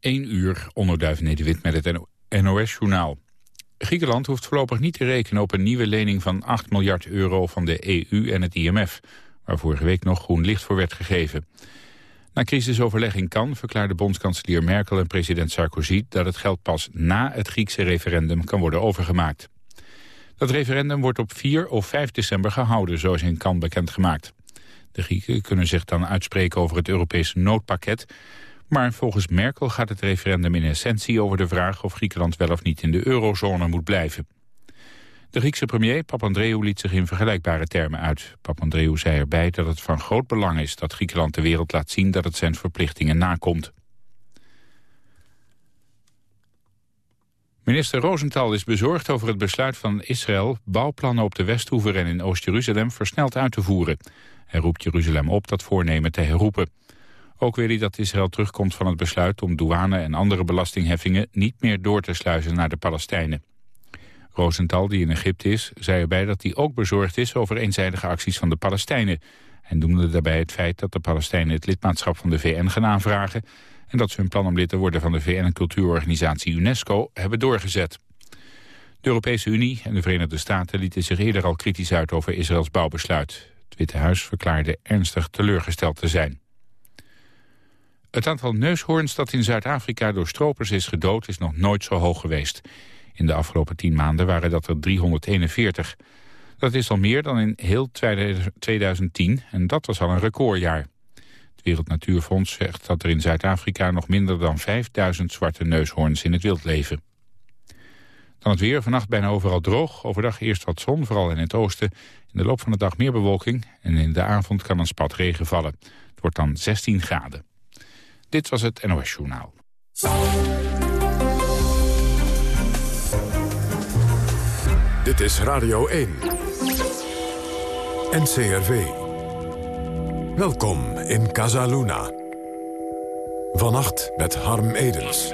1 uur, onderduif Nederwit met het NOS-journaal. Griekenland hoeft voorlopig niet te rekenen op een nieuwe lening van 8 miljard euro van de EU en het IMF, waar vorige week nog groen licht voor werd gegeven. Na crisisoverleg in Cannes verklaarde bondskanselier Merkel en president Sarkozy dat het geld pas na het Griekse referendum kan worden overgemaakt. Dat referendum wordt op 4 of 5 december gehouden, zoals in Cannes bekendgemaakt. De Grieken kunnen zich dan uitspreken over het Europese noodpakket, maar volgens Merkel gaat het referendum in essentie over de vraag of Griekenland wel of niet in de eurozone moet blijven. De Griekse premier Papandreou liet zich in vergelijkbare termen uit. Papandreou zei erbij dat het van groot belang is dat Griekenland de wereld laat zien dat het zijn verplichtingen nakomt. Minister Rosenthal is bezorgd over het besluit van Israël bouwplannen op de Westhoever en in Oost-Jeruzalem versneld uit te voeren. Hij roept Jeruzalem op dat voornemen te herroepen. Ook wil hij dat Israël terugkomt van het besluit om douane en andere belastingheffingen niet meer door te sluizen naar de Palestijnen. Rosenthal, die in Egypte is, zei erbij dat hij ook bezorgd is over eenzijdige acties van de Palestijnen. En noemde daarbij het feit dat de Palestijnen het lidmaatschap van de VN gaan aanvragen en dat ze hun plan om lid te worden van de VN-cultuurorganisatie UNESCO hebben doorgezet. De Europese Unie en de Verenigde Staten lieten zich eerder al kritisch uit over Israëls bouwbesluit. Het Witte Huis verklaarde ernstig teleurgesteld te zijn. Het aantal neushoorns dat in Zuid-Afrika door stropers is gedood is nog nooit zo hoog geweest. In de afgelopen tien maanden waren dat er 341. Dat is al meer dan in heel 2010 en dat was al een recordjaar. Het Wereld Natuurfonds zegt dat er in Zuid-Afrika nog minder dan 5000 zwarte neushoorns in het wild leven. Dan het weer, vannacht bijna overal droog. Overdag eerst wat zon, vooral in het oosten. In de loop van de dag meer bewolking en in de avond kan een spat regen vallen. Het wordt dan 16 graden. Dit was het NOS Journaal. Dit is Radio 1. NCRV. Welkom in Casaluna. Vannacht met Harm Edens.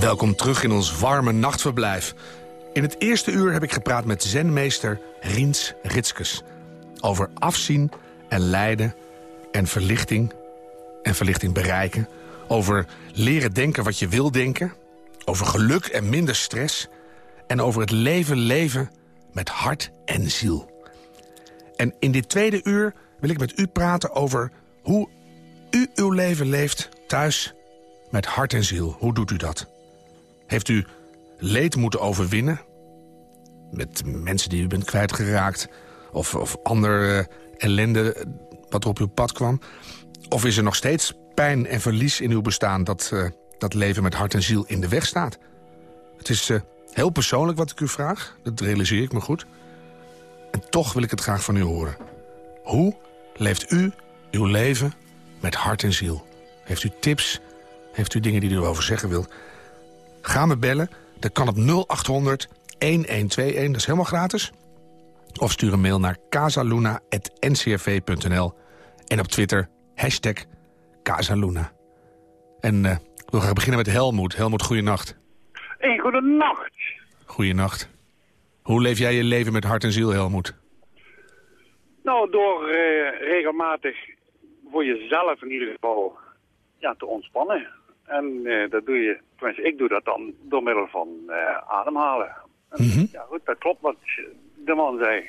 Welkom terug in ons warme nachtverblijf. In het eerste uur heb ik gepraat met zenmeester Riens Ritskes... over afzien en lijden en verlichting en verlichting bereiken... over leren denken wat je wil denken... over geluk en minder stress... en over het leven leven met hart en ziel. En in dit tweede uur wil ik met u praten over hoe u uw leven leeft thuis met hart en ziel. Hoe doet u dat? Heeft u leed moeten overwinnen? Met mensen die u bent kwijtgeraakt? Of, of ander uh, ellende wat er op uw pad kwam? Of is er nog steeds pijn en verlies in uw bestaan... dat, uh, dat leven met hart en ziel in de weg staat? Het is heel persoonlijk wat ik u vraag. Dat realiseer ik me goed. En toch wil ik het graag van u horen. Hoe leeft u uw leven met hart en ziel? Heeft u tips? Heeft u dingen die u erover zeggen wilt? Ga me bellen. Dat kan op 0800 1121. Dat is helemaal gratis. Of stuur een mail naar casaluna.ncrv.nl. En op Twitter hashtag Casaluna. En uh, ik wil graag beginnen met Helmoet. Helmoet, goeienacht. Hey, goedenacht. Goeienacht. Hoe leef jij je leven met hart en ziel, Helmoet? Nou, door uh, regelmatig voor jezelf in ieder geval ja, te ontspannen. En uh, dat doe je, tenminste ik doe dat dan door middel van uh, ademhalen. En, Mhm. Ja goed, dat klopt wat de man zei.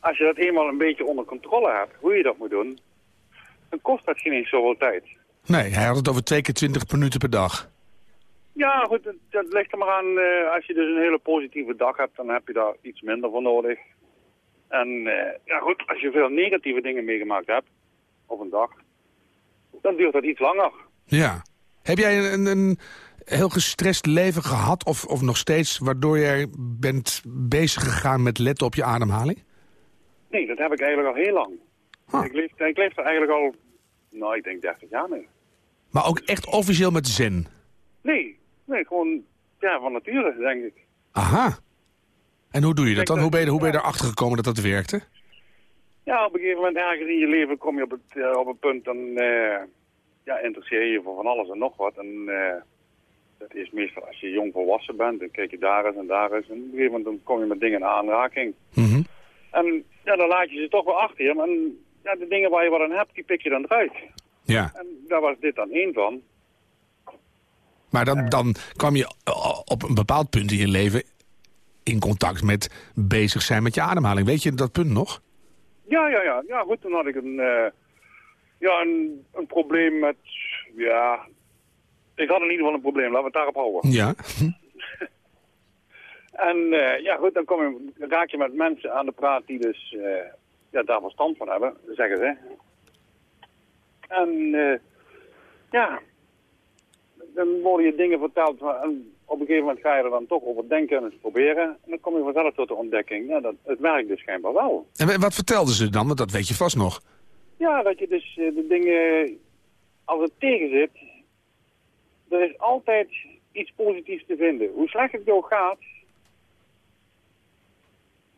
Als je dat eenmaal een beetje onder controle hebt, hoe je dat moet doen, dan kost dat geen eens zoveel tijd. Nee, hij had het over twee keer 20 minuten per dag. Ja goed, dat, dat ligt er maar aan. eh, als je dus een hele positieve dag hebt, dan heb je daar iets minder voor nodig. En eh, ja goed, als je veel negatieve dingen meegemaakt hebt op een dag, dan duurt dat iets langer. Ja. Heb jij een, een heel gestrest leven gehad of, of nog steeds... waardoor jij bent bezig gegaan met letten op je ademhaling? Nee, dat heb ik eigenlijk al heel lang. Huh. Ik, leef, ik leef er eigenlijk al, nou ik denk 30 jaar mee. Maar ook echt officieel met zen? Nee, nee, gewoon ja, van nature, denk ik. Aha. En hoe doe je dat dan? Hoe ben je, hoe ben je erachter gekomen dat dat werkte? Ja, op een gegeven moment ergens in je leven kom je op, het, eh, op een punt, dan eh, ja, interesseer je je voor van alles en nog wat. En eh, dat is meestal als je jong volwassen bent, dan kijk je daar eens en daar eens. En op een gegeven moment dan kom je met dingen in aanraking. Mhm. En ja, dan laat je ze toch wel achter je. En ja, de dingen waar je wat aan hebt, die pik je dan eruit. Ja. En daar was dit dan één van. Maar dan, dan kwam je eh, op een bepaald punt in je leven in contact met bezig zijn met je ademhaling. Weet je dat punt nog? Ja, ja, ja. Ja, goed, toen had ik een, eh, ja, een, een probleem met, ja... Ik had in ieder geval een probleem, laten we het daarop houden. Ja. En eh, ja, goed, dan kom je, raak je met mensen aan de praat die dus eh, ja, daar verstand van hebben, zeggen ze. En eh, ja, dan worden je dingen verteld en op een gegeven moment ga je er dan toch over denken en eens proberen. En dan kom je vanzelf tot de ontdekking, ja, dat, het werkt dus schijnbaar wel. En wat vertelden ze dan? Want dat weet je vast nog. Ja, dat je dus eh, de dingen, als het tegen zit, er is altijd iets positiefs te vinden. Hoe slecht het jou gaat,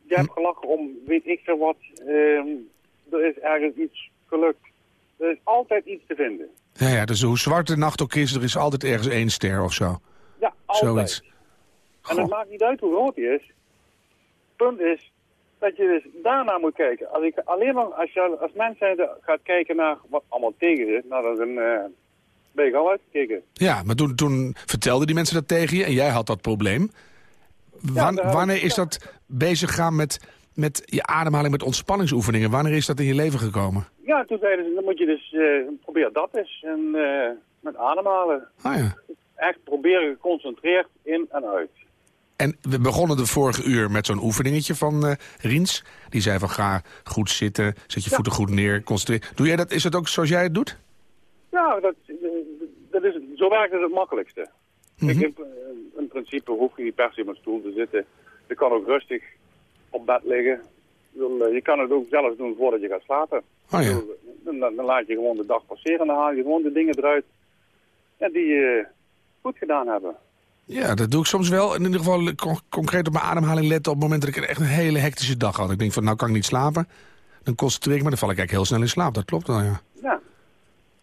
je hebt gelachen om weet ik veel wat, ehm, er is ergens iets gelukt. Er is altijd iets te vinden. Ja, ja, dus hoe zwart de nacht ook is, er is altijd ergens één ster of zo. Ja, altijd. Zoiets. En het maakt niet uit hoe groot die is. Punt is dat je dus daarna moet kijken. Als, ik alleen maar, als je als mens zijnde gaat kijken naar wat allemaal tegen zit, nou dan eh, ben je al uitgekeken. Ja, maar toen, toen vertelden die mensen dat tegen je en jij had dat probleem. Wan- wanneer is dat bezig gaan met, met je ademhaling, met ontspanningsoefeningen? Wanneer is dat in je leven gekomen? Ja, toen zeiden ze, dan moet je dus eh probeer dat eens. En eh, met ademhalen. Ah ja. Echt proberen geconcentreerd in en uit. En we begonnen de vorige uur met zo'n oefeningetje van eh Riens. Die zei van ga goed zitten, zet je voeten goed neer, concentreer. Doe jij dat, is dat ook zoals jij het doet? Ja, dat, dat is, zo werkt het het makkelijkste. Mhm. Ik, in, in principe hoef je niet per se op een stoel te zitten. Je kan ook rustig op bed liggen. Ik eh, Je kan het ook zelf doen voordat je gaat slapen. Oh ja. Ik Dan, dan laat je gewoon de dag passeren en dan haal je gewoon de dingen eruit ja, die je goed gedaan hebben. Ja, dat doe ik soms wel. In ieder geval con- concreet op mijn ademhaling letten op het moment dat ik echt een hele hectische dag had. Ik denk van nou kan ik niet slapen. Dan concentreer ik me, dan val ik eigenlijk heel snel in slaap. Dat klopt wel, ja. Ja,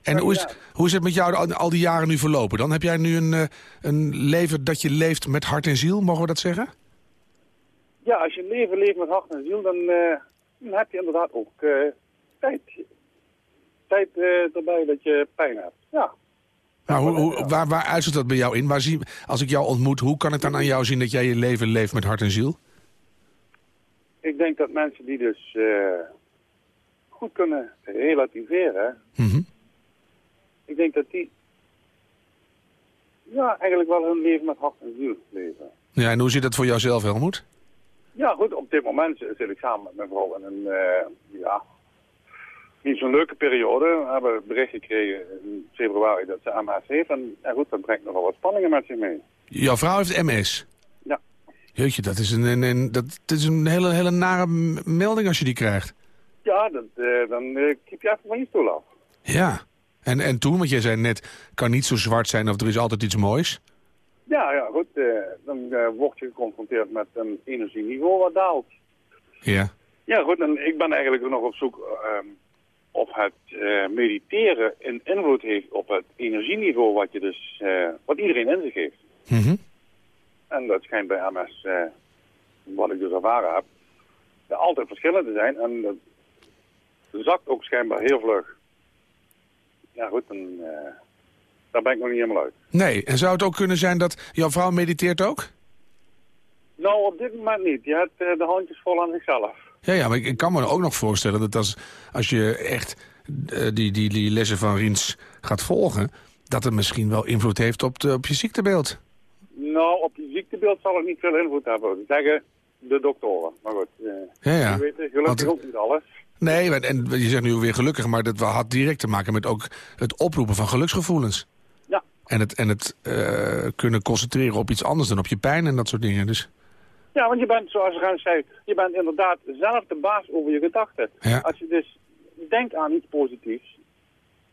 En hoe is, het, hoe is het met jou al, die jaren nu verlopen? Dan heb jij nu een, eh, een leven dat je leeft met hart en ziel, mogen we dat zeggen? ja als je leven leeft met hart en ziel, dan, eh, dan heb je inderdaad ook eh, tijd. Tijd erbij dat je pijn hebt. Ja. Nou, hoe, waar, waar dat bij jou in? Waar zie, als ik jou ontmoet, hoe kan ik dan aan jou zien dat jij je leven leeft met hart en ziel? Ik denk dat mensen die dus eh, goed kunnen relativeren, Mhm. ik denk dat die ja, eigenlijk wel hun leven met hart en ziel leven. Ja, en hoe zit dat voor jouzelf, Helmoet? Ja, goed, op dit moment zit ik samen met mijn vrouw in een, eh, ja, niet zo'n leuke periode. We hebben bericht gekregen in februari dat ze MS heeft. En, en goed, dat brengt nogal wat spanningen met zich mee. Jouw vrouw heeft MS. Ja. Jeetje, dat is een, een, een- dat, dat is een hele, hele nare melding als je die krijgt. Ja, dat, eh, dan uh, kiep je even van je stoel af. Ja. En, en toen, want jij zei net, kan niet zo zwart zijn of er is altijd iets moois. Ja, ja, goed. eh, dan eh, word je geconfronteerd met een energieniveau wat daalt. Ja. Ja, goed. En ik ben eigenlijk nog op zoek ehm, of het eh, mediteren een invloed heeft op het energieniveau wat, je dus, eh, wat iedereen in zich heeft. Mhm. En dat schijnt bij MS, eh, wat ik dus ervaren heb, er altijd verschillen te zijn. En dat zakt ook schijnbaar heel vlug. Ja goed, dan, daar ben ik nog niet helemaal uit. Nee, en zou het ook kunnen zijn dat jouw vrouw mediteert ook? Nou, op dit moment niet. Je hebt de handjes vol aan zichzelf. Ja, ja, maar ik, ik kan me ook nog voorstellen dat als, als je echt eh, die, die, die lessen van Riens gaat volgen... dat het misschien wel invloed heeft op, de, op je ziektebeeld. Nou, op je ziektebeeld zal het niet veel invloed hebben. Dat zeggen de doktoren. Maar goed, eh, Ja, ja. je weet gelukkig Want- ook niet alles. Nee, en- en je zegt nu weer gelukkig, maar dat had direct te maken met ook het oproepen van geluksgevoelens. Ja. En het, en het eh, kunnen concentreren op iets anders dan op je pijn en dat soort dingen. Dus Ja, want je bent, zoals Rens zei, je bent inderdaad zelf de baas over je gedachten. Ja. Als je dus denkt aan iets positiefs,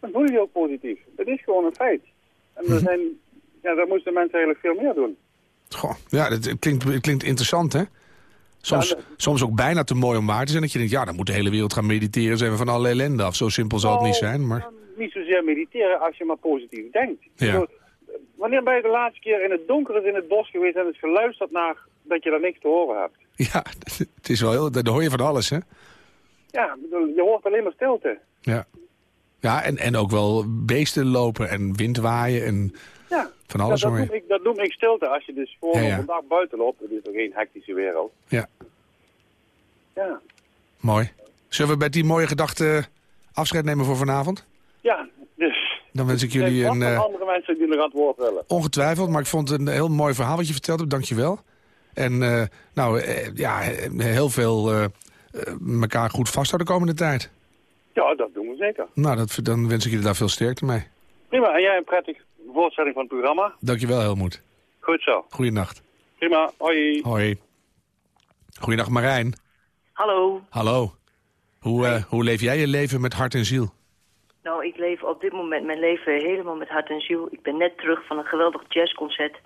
dan voel je je ook positief. Dat is gewoon een feit. En Mhm. er zijn, ja, daar moesten mensen eigenlijk veel meer doen. goh, ja, het klinkt, klinkt interessant, hè? Soms, Ja, dat- soms ook bijna te mooi om waar te zijn. Dat je denkt, ja, dan moet de hele wereld gaan mediteren. Zijn we van alle ellende af. Zo simpel zal het niet Nou, zijn, maar... Niet zozeer mediteren als je maar positief denkt. Ja. Wanneer ben je de laatste keer in het donker in het bos geweest en het geluisterd naar dat je daar niks te horen hebt? Ja, het is wel heel, daar hoor je van alles, hè? Ja, je hoort alleen maar stilte. Ja. Ja, en, en ook wel beesten lopen en wind waaien en Ja, van alles dat, hoor dat, noem ik, dat noem ik stilte. Als je dus voor Ja, ja. dag buiten loopt, het is toch geen hectische wereld. Ja, Ja, mooi. Zullen we met die mooie gedachte afscheid nemen voor vanavond? ja dus... Dan wens ik jullie een... eh, andere mensen die nog aan het woord willen. ongetwijfeld, maar ik vond het een heel mooi verhaal wat je verteld hebt. Dank je wel. En eh, nou, eh, ja, heel veel eh, eh, elkaar goed vasthouden de komende tijd. Ja, dat doen we zeker. Nou, dat, dan wens ik jullie daar veel sterkte mee. Prima, en jij een prettige voortzetting van het programma. Dank je wel, Helmoet. Goed zo. Goeienacht. Prima, hoi. Hoi. Goeiedag Marijn. Hallo. Hallo. Hoe, hoe leef jij je leven met hart en ziel? Nou, ik leef op dit moment mijn leven helemaal met hart en ziel. Ik ben net terug van een geweldig jazzconcert.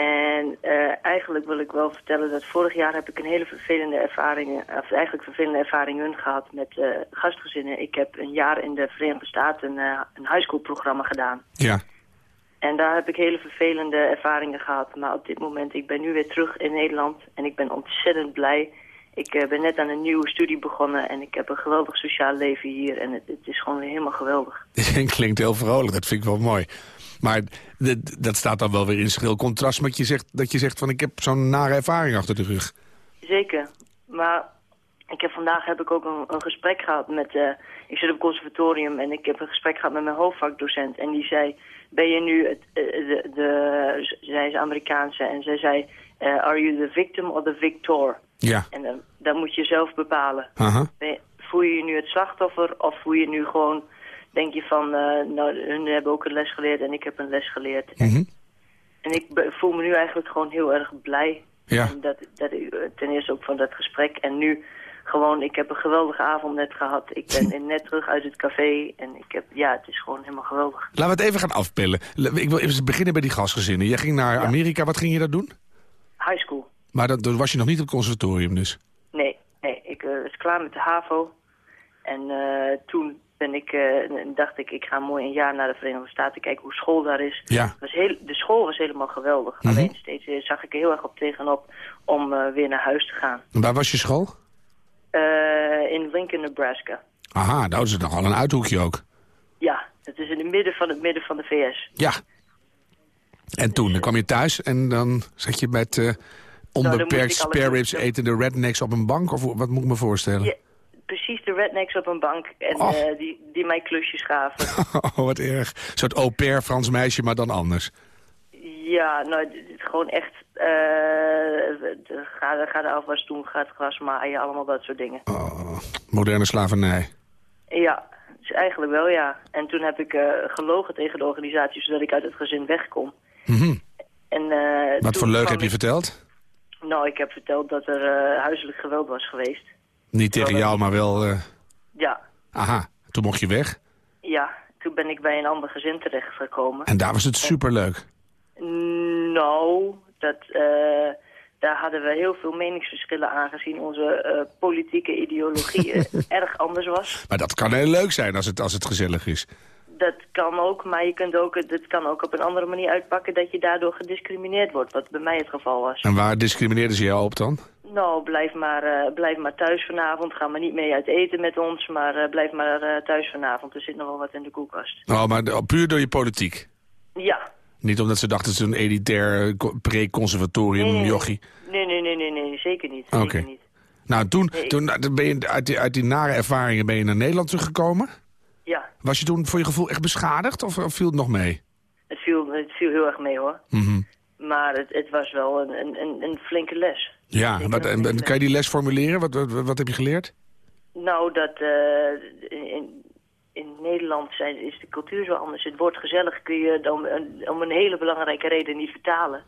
En eh, eigenlijk wil ik wel vertellen dat vorig jaar heb ik een hele vervelende ervaring, of eigenlijk vervelende ervaringen gehad met eh, gastgezinnen. Ik heb een jaar in de Verenigde Staten eh, een high school programma gedaan. Ja. En daar heb ik hele vervelende ervaringen gehad. Maar op dit moment, ik ben nu weer terug in Nederland en ik ben ontzettend blij. Ik eh, ben net aan een nieuwe studie begonnen en ik heb een geweldig sociaal leven hier. En het, het is gewoon weer helemaal geweldig. Klinkt heel vrolijk, dat vind ik wel mooi. Maar dat staat dan wel weer in schril contrast met je zegt, dat je zegt van ik heb zo'n nare ervaring achter de rug. Zeker. Maar ik heb vandaag heb ik ook een, een gesprek gehad met... eh, ik zit op het conservatorium en ik heb een gesprek gehad met mijn hoofdvakdocent. En die zei, ben je nu... Het, eh, de, de, zij is Amerikaanse en zij zei... eh, are you the victim or the victor? Ja. En dan, dan moet je zelf bepalen. Aha. Ben je- voel je je nu het slachtoffer of voel je nu gewoon... Denk je van, eh, nou, hun hebben ook een les geleerd en ik heb een les geleerd. Mhm. En ik be- voel me nu eigenlijk gewoon heel erg blij. Ja. Dat, dat, ik, eh, ten eerste ook van dat gesprek. En nu gewoon, ik heb een geweldige avond net gehad. Ik ben net terug uit het café. En ik heb, ja, het is gewoon helemaal geweldig. Laten we het even gaan afpillen. L- Ik wil even beginnen bij die gastgezinnen. Jij ging naar Amerika, wat ging je daar doen? High school. Maar dan, dan was je nog niet op het conservatorium dus. Nee, nee, ik eh, was klaar met de HAVO. En toen ben ik, eh, dacht ik, ik ga mooi een jaar naar de Verenigde Staten kijken hoe school daar is. Ja. Het Was heel, de school was helemaal geweldig. Mhm. Alleen steeds eh, zag ik er heel erg op tegenop om eh, weer naar huis te gaan. Waar was je school? In Lincoln, Nebraska. Aha, nou, dat is nogal een uithoekje ook. Ja, het is in het midden van het midden van de VS. Ja. En toen, dan kwam je thuis en dan zat je met Nou, onbeperkt ribs toetsen- etende rednecks op een bank? Of wat moet ik me voorstellen? Ja, precies de rednecks op een bank en eh, die, die mij klusjes gaven. Oh, wat erg. Een soort au pair Frans meisje, maar dan anders. ja, nou, het gewoon echt... eh, de- ga, ga de afwas doen, ga het gras maaien, allemaal dat soort dingen. Oh, moderne slavernij. Ja, dus eigenlijk wel, ja. En toen heb ik eh, gelogen tegen de organisatie, zodat ik uit het gezin wegkom. Mhm. En, Wat voor leuk heb je ik- verteld? Nou, ik heb verteld dat er huiselijk geweld was geweest. Niet tegen jou, maar wel... eh, Ja, aha, toen mocht je weg. ja. Toen ben ik bij een ander gezin terechtgekomen. En daar was het superleuk. Nou, dat, eh, daar hadden we heel veel meningsverschillen aangezien onze eh, politieke ideologie erg anders was. Maar dat kan heel leuk zijn als het, als het gezellig is. Dat kan ook, maar je kunt ook, het kan ook op een andere manier uitpakken dat je daardoor gediscrimineerd wordt, wat bij mij het geval was. En waar discrimineerden ze jou op dan? Nou, blijf maar, eh, blijf maar thuis vanavond. Ga maar niet mee uit eten met ons, maar eh, blijf maar eh, thuis vanavond. Er zit nog wel wat in de koelkast. Oh, maar puur door je politiek. Ja. Niet omdat ze dachten is een elitair co- pre-conservatorium Nee, nee, nee. jochie. Nee, nee, nee, nee, nee, zeker niet. Oké. Nou, toen, toen ben je uit die, uit die nare ervaringen ben je naar Nederland teruggekomen. Was je toen voor je gevoel echt beschadigd of, of viel het nog mee? het viel, het viel heel erg mee hoor. Mhm. Maar het, het was wel een, een, een, flinke les. Ja, wat, en, les. kan je die les formuleren? Wat, wat, wat heb je geleerd? Nou, dat eh, in, in Nederland zijn, is de cultuur zo anders. Het woord gezellig kun je dan om een hele belangrijke reden niet vertalen.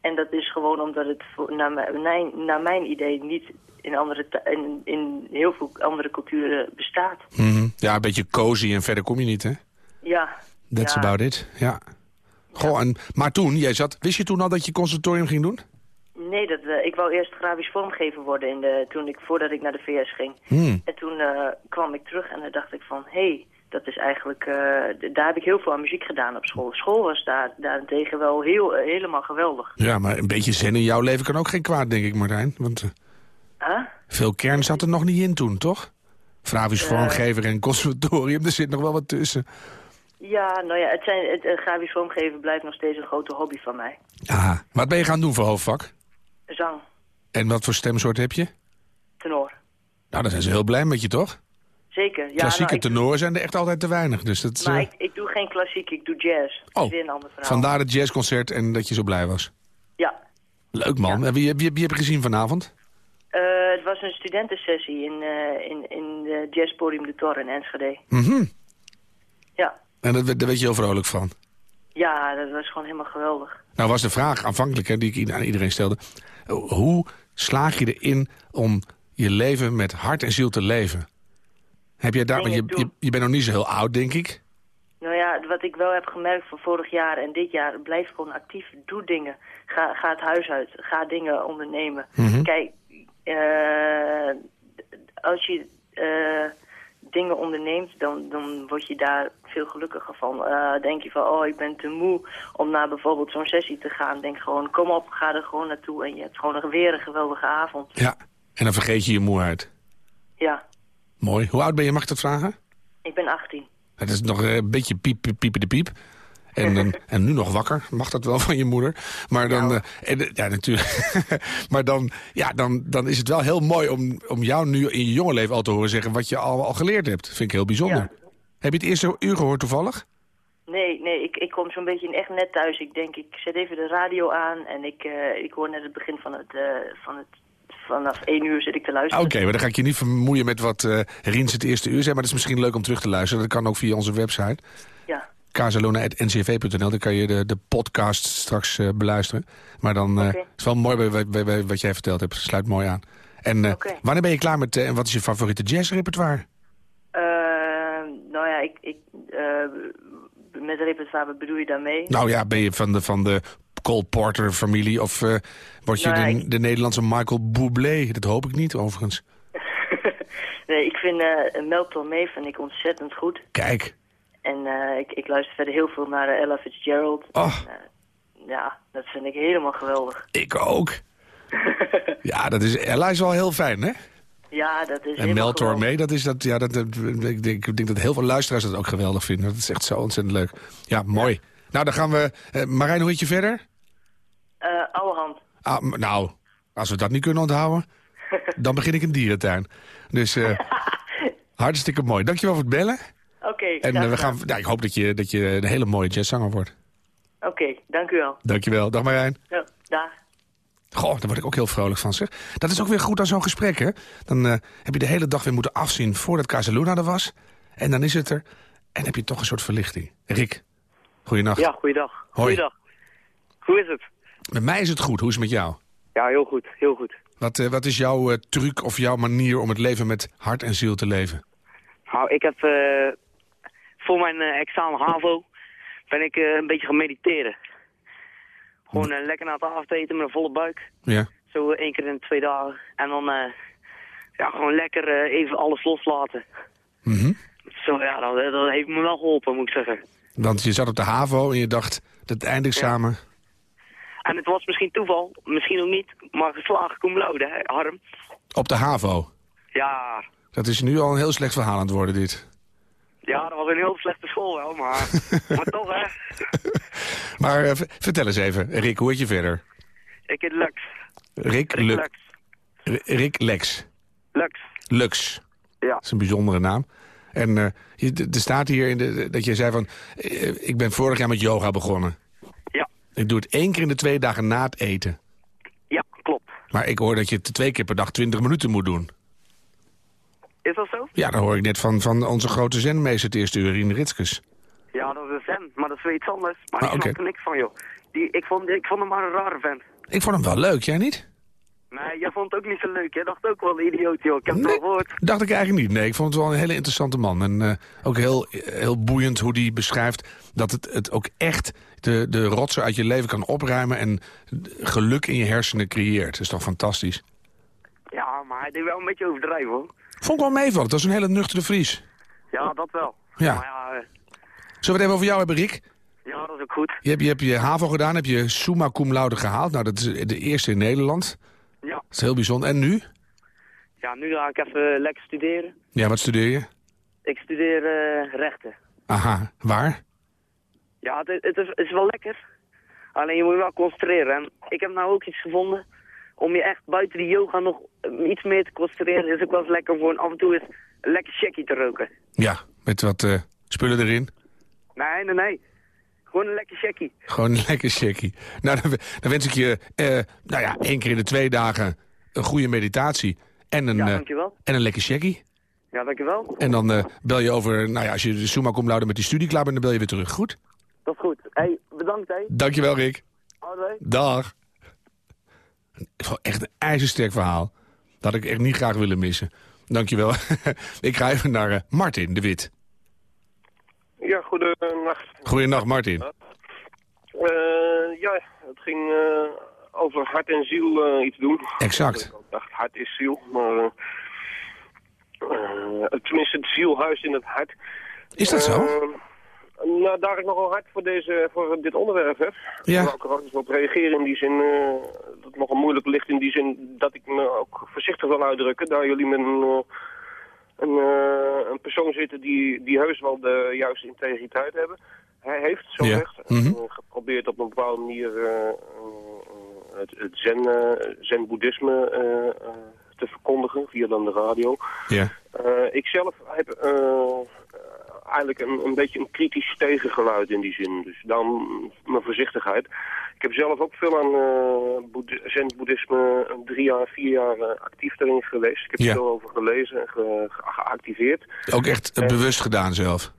En dat is gewoon omdat het voor, naar, mijn, naar mijn idee niet in, andere, in, in heel veel andere culturen bestaat. Mhm. Ja, een beetje cozy en verder kom je niet, hè? Ja. That's ja, about it, ja. Goh, en, maar toen, jij zat, wist je toen al dat je conservatorium ging doen? Nee, dat, eh, ik wou eerst grafisch vormgever worden in de, toen ik, voordat ik naar de VS ging. Hmm. En toen eh, kwam ik terug en dan dacht ik van... hé, hey, dat is eigenlijk, eh, daar heb ik heel veel aan muziek gedaan op school. School was daar daarentegen wel heel, eh, helemaal geweldig. Ja, maar een beetje zen in jouw leven kan ook geen kwaad, denk ik, Martijn. Want eh, Huh? veel kern zat er nog niet in toen, toch? Grafisch vormgever en conservatorium, er zit nog wel wat tussen. Ja, nou ja, het, zijn, het, het grafisch vormgeven blijft nog steeds een grote hobby van mij. Aha. Wat ben je gaan doen voor hoofdvak? Zang, En wat voor stemsoort heb je? tenor. Nou, daar zijn ze heel blij met je, toch? Zeker. Ja, Klassieke nou, ik, tenoren zijn er echt altijd te weinig. Dus dat, maar eh, ik, ik doe geen klassiek, ik doe jazz. Oh, is weer een ander verhaal. vandaar het jazzconcert en dat je zo blij was. Ja. Leuk man. En wie, wie, wie heb je gezien vanavond? Eh, het was een studentensessie in, eh in, in de jazzpodium de Tor in Enschede. Mhm. Ja. En dat, daar weet je heel vrolijk van. Ja, dat was gewoon helemaal geweldig. Nou was de vraag aanvankelijk hè, die ik aan iedereen stelde. Hoe slaag je erin om je leven met hart en ziel te leven? Heb jij daar, want je, je, je bent nog niet zo heel oud, denk ik. Nou ja, wat ik wel heb gemerkt van vorig jaar en dit jaar, blijf gewoon actief, doe dingen. Ga, ga het huis uit, ga dingen ondernemen. Mhm. Kijk, eh, als je eh, dingen onderneemt, dan, dan word je daar veel gelukkiger van. Eh, denk je van, oh, ik ben te moe om naar bijvoorbeeld zo'n sessie te gaan. Denk gewoon, kom op, ga er gewoon naartoe en je hebt gewoon een- weer een geweldige avond. Ja. En dan vergeet je je moeheid. Ja, Mooi. Hoe oud ben je, mag ik dat vragen? ik ben 18. Het is nog een beetje piep, piep, de piep. En, dan- en nu nog wakker, mag dat wel van je moeder. Maar dan, Ja. eh, en, eh, ja natuurlijk. maar dan, ja, dan, dan is het wel heel mooi om, om jou nu in je jonge leven al te horen zeggen wat je al, al geleerd hebt. Vind ik heel bijzonder. Ja. Heb je het eerste uur gehoord toevallig? Nee, nee, ik, ik kom zo'n beetje echt net thuis. Ik denk, ik zet even de radio aan en ik, eh, ik hoor net het begin van het, eh, van het... Vanaf één uur zit ik te Oké, luisteren. maar dan ga ik je niet vermoeien met wat eh Riens het eerste uur zei. Maar het is misschien leuk om terug te luisteren. Dat kan ook via onze website. Ja, kazalona.ncv.nl. Dan kan je de, de podcast straks eh, beluisteren. Maar dan eh, Oké. is het wel mooi bij, bij, bij- bij wat jij verteld hebt. Sluit mooi aan. En Oké. wanneer ben je klaar met... en wat is je favoriete jazzrepertoire? Eh, nou ja, ik, ik, met repertoire, wat bedoel je daarmee? Nou ja, ben je van de, van de Cole Porter familie... of eh, word je Nee. de, de Nederlandse Michael Bublé? Dat hoop ik niet, overigens. nee, ik vind eh Mel Tormé vind ik ontzettend goed. Kijk. En eh, ik, ik luister verder heel veel naar Ella Fitzgerald. Oh, ja, dat vind ik helemaal geweldig. ik ook. Ja, dat is, Ella is wel heel fijn, hè? ja, dat is En Mel. Tormé, dat is dat, ja, dat, ik, denk, ik denk dat heel veel luisteraars dat ook geweldig vinden. Dat is echt zo ontzettend leuk. Ja, mooi. Nou, dan gaan we... Marijn, hoe heet je verder? Eh, Ouwehand. Ah, m- nou, als we dat niet kunnen onthouden, dan begin ik een dierentuin. Dus eh, hartstikke mooi. Dankjewel voor het bellen. Oké, En eh, we gaan, ja, ik hoop dat je, dat je een hele mooie jazzzanger wordt. Oké, dank u wel. Dankjewel. Dag Marijn. Ja, dag. Goh, daar word ik ook heel vrolijk van, zeg. Dat is ook weer goed aan zo'n gesprek, hè? Dan heb je de hele dag weer moeten afzien voordat Casaluna er was. En dan is het er. En heb je toch een soort verlichting. Rick, goeienacht. Ja, goeiedag. Hoi. Goeiedag. Hoe is het? Met mij is het goed. Hoe is het met jou? Ja, heel goed. Heel goed. Wat, eh, wat is jouw eh, truc of jouw manier om het leven met hart en ziel te leven? Nou, ik heb eh, voor mijn examen HAVO ben ik een beetje gaan mediteren. Gewoon lekker na het avondeten met een volle buik. Ja. Zo één keer in de twee dagen. En dan ja, gewoon lekker even alles loslaten. Mhm. Zo ja, dat, dat heeft me wel geholpen, moet ik zeggen. Want je zat op de HAVO en je dacht, dat eindexamen... En het was misschien toeval, misschien ook niet, maar geslagen cum laude, hè, Harm. Op de HAVO. Ja, Dat is nu al een heel slecht verhaal aan het worden, dit. ja, dat was een heel slechte school wel, maar, maar toch hè. Maar eh, vertel eens even, Rick, hoe heet je verder? Ik heet Lux. Rick, Rick Lu- Lux. Rick Lex. Lux. Lux. Ja. Dat is een bijzondere naam. En je- d- er staat hier in de, dat je zei van... eh, ik ben vorig jaar met yoga begonnen. Ik doe het één keer in de twee dagen na het eten. Ja, klopt. Maar ik hoor dat je het twee keer per dag 20 minuten moet doen. Is dat zo? Ja, dat hoor ik net van, van onze grote zenmeester het eerste uur, Rien Ritskes. Ja, dat is een zen, maar dat is weer iets anders. Maar Ah, ik snap oké. er niks van, joh. Die, ik, vond, ik vond hem maar een rare vent. Ik vond hem wel leuk, jij niet? Nee, jij vond het ook niet zo leuk. Jij dacht ook wel idioot, joh. Ik heb het gehoord. Dacht ik eigenlijk niet. Nee, ik vond het wel een hele interessante man. En eh, ook heel, heel boeiend hoe hij beschrijft dat het, het ook echt de, de rotsen uit je leven kan opruimen... en geluk in je hersenen creëert. Dat is toch fantastisch? Ja, maar hij deed wel een beetje overdrijven, hoor. Vond ik wel meevallen. Dat was een hele nuchtere Fries. Ja, dat wel. Ja. Maar ja, eh, Zullen we het even over jou hebben, Rick? ja, dat is ook goed. Je hebt je, hebt je HAVO gedaan, heb je summa cum laude gehaald. Nou, dat is de eerste in Nederland. Ja. Dat is heel bijzonder. En nu? Ja, nu ga ik even lekker studeren. Ja, wat studeer je? Ik studeer eh, rechten. Aha, waar? Ja, het, het, is, het is wel lekker. Alleen je moet je wel concentreren. En ik heb nou ook iets gevonden om je echt buiten die yoga nog eh, iets meer te concentreren. Is ook wel eens lekker voor een af en toe eens een lekker checkie te roken. Ja, met wat eh, spullen erin. Nee, nee, nee. Gewoon een lekker checkie. Gewoon een lekker checkie. Nou, dan, dan wens ik je, eh, nou ja, één keer in de twee dagen een goede meditatie. En een, Ja, eh, dankjewel. en een lekker checkie. Ja, dankjewel. En dan eh, bel je over, nou ja, als je de summa cum laude met die studie klaar bent, dan bel je weer terug. Goed? Dat is goed. hey, bedankt, hé. Dankjewel, Rick. Hoi. Dag. Het is wel echt een ijzersterk verhaal. Dat had ik echt niet graag willen missen. Dankjewel. ik ga even naar Martin de Wit. Ja, goedenacht. Goedenacht, Martin. Eh ja, het ging eh, over hart en ziel eh, iets doen. Exact. Ik dacht, hart is ziel, maar... tenminste, het ziel huist in het hart. Is dat zo? Nou, daar ik nogal hard voor, deze, voor dit onderwerp heb. Ja. Daar wil ik er ook eens op reageren in die zin... eh, dat het nogal moeilijk ligt in die zin dat ik me ook voorzichtig wil uitdrukken. Daar jullie met een... een, eh, een persoon zitten die, die heus wel de juiste integriteit hebben. Hij heeft, zo Ja. gezegd, Mhm. eh, geprobeerd op een bepaalde manier eh, het, het zen, zen-boeddhisme te verkondigen via dan de radio. Ja. Ik zelf heb eigenlijk een, een beetje een kritisch tegengeluid in die zin. Dus dan mijn voorzichtigheid. Ik heb zelf ook veel aan eh boeddhi- zen-boeddhisme een drie jaar, vier jaar eh, actief erin geweest. Ik heb Ja. er veel over gelezen en ge- ge- geactiveerd. Ook echt eh, bewust gedaan zelf.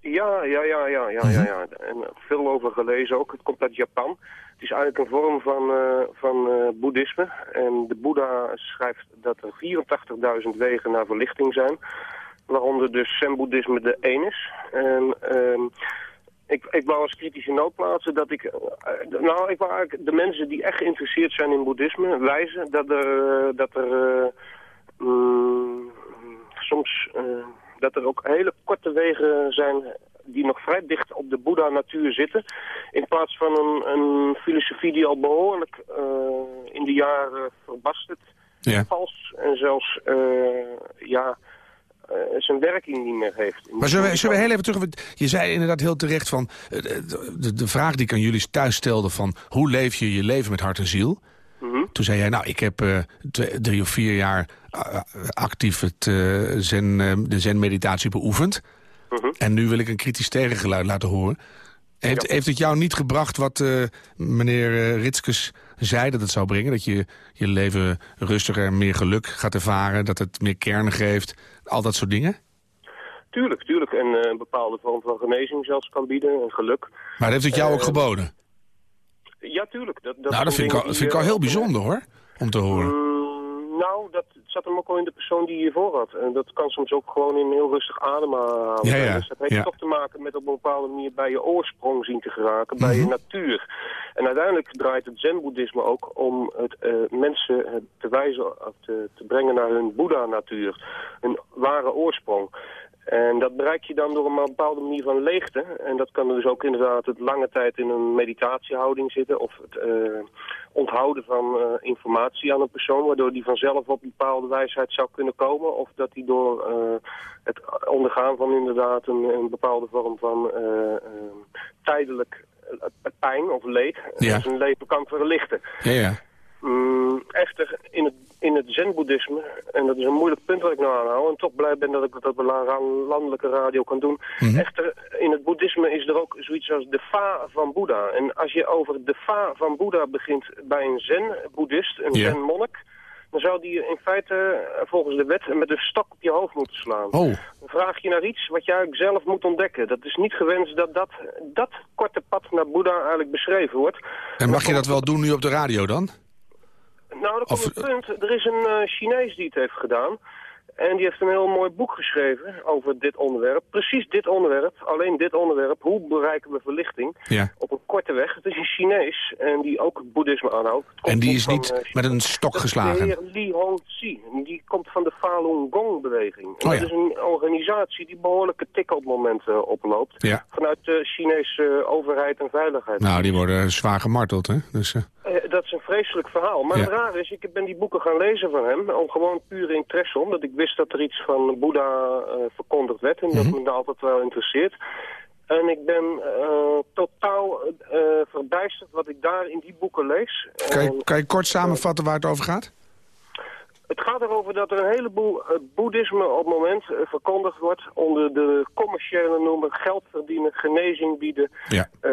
Ja, ja, ja, ja, ja, ja, ja. En veel over gelezen ook. Het komt uit Japan. Het is eigenlijk een vorm van, eh, van eh, boeddhisme. En de Boeddha schrijft dat er 84.000 wegen naar verlichting zijn. Waaronder dus zen-boeddhisme de één is. En ehm, ik, ik wou als kritische noot plaatsen dat ik... eh, nou, ik wou eigenlijk de mensen die echt geïnteresseerd zijn in boeddhisme wijzen dat er... eh, dat er eh, mm, soms... dat er ook hele korte wegen zijn die nog vrij dicht op de Boeddha-natuur zitten. In plaats van een, een filosofie die al behoorlijk eh, in de jaren verbasterd, Ja. vals en zelfs eh, ja, zijn werking niet meer heeft. Maar zullen we, zullen we heel even terug... Je zei inderdaad heel terecht van... eh, De, de, vraag die ik aan jullie thuis stelde van... hoe leef je je leven met hart en ziel? Mhm. Toen zei jij, nou, ik heb eh, twee- drie of vier jaar eh, actief het, eh, zen, eh, de zen-meditatie beoefend. Mhm. En nu wil ik een kritisch tegengeluid laten horen. Heeft, heeft het jou niet gebracht wat eh, meneer eh, Ritskes zei dat het zou brengen? Dat je je leven rustiger en meer geluk gaat ervaren, dat het meer kern geeft, al dat soort dingen? Tuurlijk, tuurlijk. En eh, een bepaalde vorm van genezing zelfs kan bieden en geluk. Maar heeft het jou ook Eh, geboden? Ja, tuurlijk. Dat, dat nou, dat vind ik, al, vind ik al heel bijzonder hoor, om te horen. Mm, nou, dat zat hem ook al in de persoon die je voor had. En dat kan soms ook gewoon in heel rustig ademhalen. Ja, ja, Dus dat heeft ja. toch te maken met op een bepaalde manier bij je oorsprong zien te geraken, bij Mhm. je natuur. En uiteindelijk draait het zen-boeddhisme ook om het, eh, mensen eh, te wijzen, te, te brengen naar hun boeddha-natuur. Hun ware oorsprong. En dat bereik je dan door een bepaalde manier van leegte. En dat kan dus ook inderdaad het lange tijd in een meditatiehouding zitten. Of het eh, onthouden van eh, informatie aan een persoon. Waardoor die vanzelf op een bepaalde wijsheid zou kunnen komen. Of dat die door eh, het ondergaan van inderdaad een, een bepaalde vorm van tijdelijk pijn of leed. Ja. zijn leven kan verlichten. Ja, ja. Mm, echter, in het, in het zen-boeddhisme, en dat is een moeilijk punt wat ik nou aanhoud, en toch blij ben dat ik dat op een la- landelijke radio kan doen. Mhm. Echter, in het boeddhisme is er ook zoiets als de fa van Boeddha. En als je over de fa van Boeddha begint bij een zen-boeddhist, een zen-monnik, dan zou die in feite eh, volgens de wet met een stok op je hoofd moeten slaan. Oh, Dan vraag je naar iets wat je eigenlijk zelf moet ontdekken. Dat is niet gewenst dat dat, dat korte pad naar Boeddha eigenlijk beschreven wordt. en mag je dat wel doen nu op de radio dan? Nou, er komt Of- een punt. Er is een eh, Chinees die het heeft gedaan. En die heeft een heel mooi boek geschreven over dit onderwerp. Precies dit onderwerp, alleen dit onderwerp. Hoe bereiken we verlichting? Ja. Op een korte weg. Het is een Chinees en die ook boeddhisme aanhoudt. Het En die is van, niet eh, met een stok dat is geslagen. De heer Li Hongzhi. Die komt van de Falun Gong-beweging. Oh dat is een organisatie die behoorlijke tikkelmomenten oploopt. Ja. Vanuit de Chinese overheid en veiligheid. Nou, die worden zwaar gemarteld, hè? Dus, eh, Eh, dat is een vreselijk verhaal. Maar het raar is, ik ben die boeken gaan lezen van hem. Om gewoon puur interesse, omdat ik wist dat er iets van Boeddha eh, verkondigd werd. En dat Mhm. me daar altijd wel interesseert. En ik ben eh, totaal eh, verbijsterd wat ik daar in die boeken lees. kan, En je, kan je kort samenvatten waar het over gaat? Het gaat erover dat er een heleboel eh, boeddhisme op het moment eh, verkondigd wordt... onder de commerciële noemer geld verdienen, genezing bieden... Ja. eh,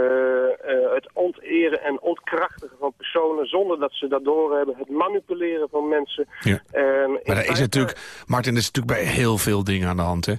het onteren en ontkrachtigen van personen zonder dat ze dat doorhebben. Het manipuleren van mensen. Ja. En in Maar er is natuurlijk, Martin, er is natuurlijk bij heel veel dingen aan de hand, hè?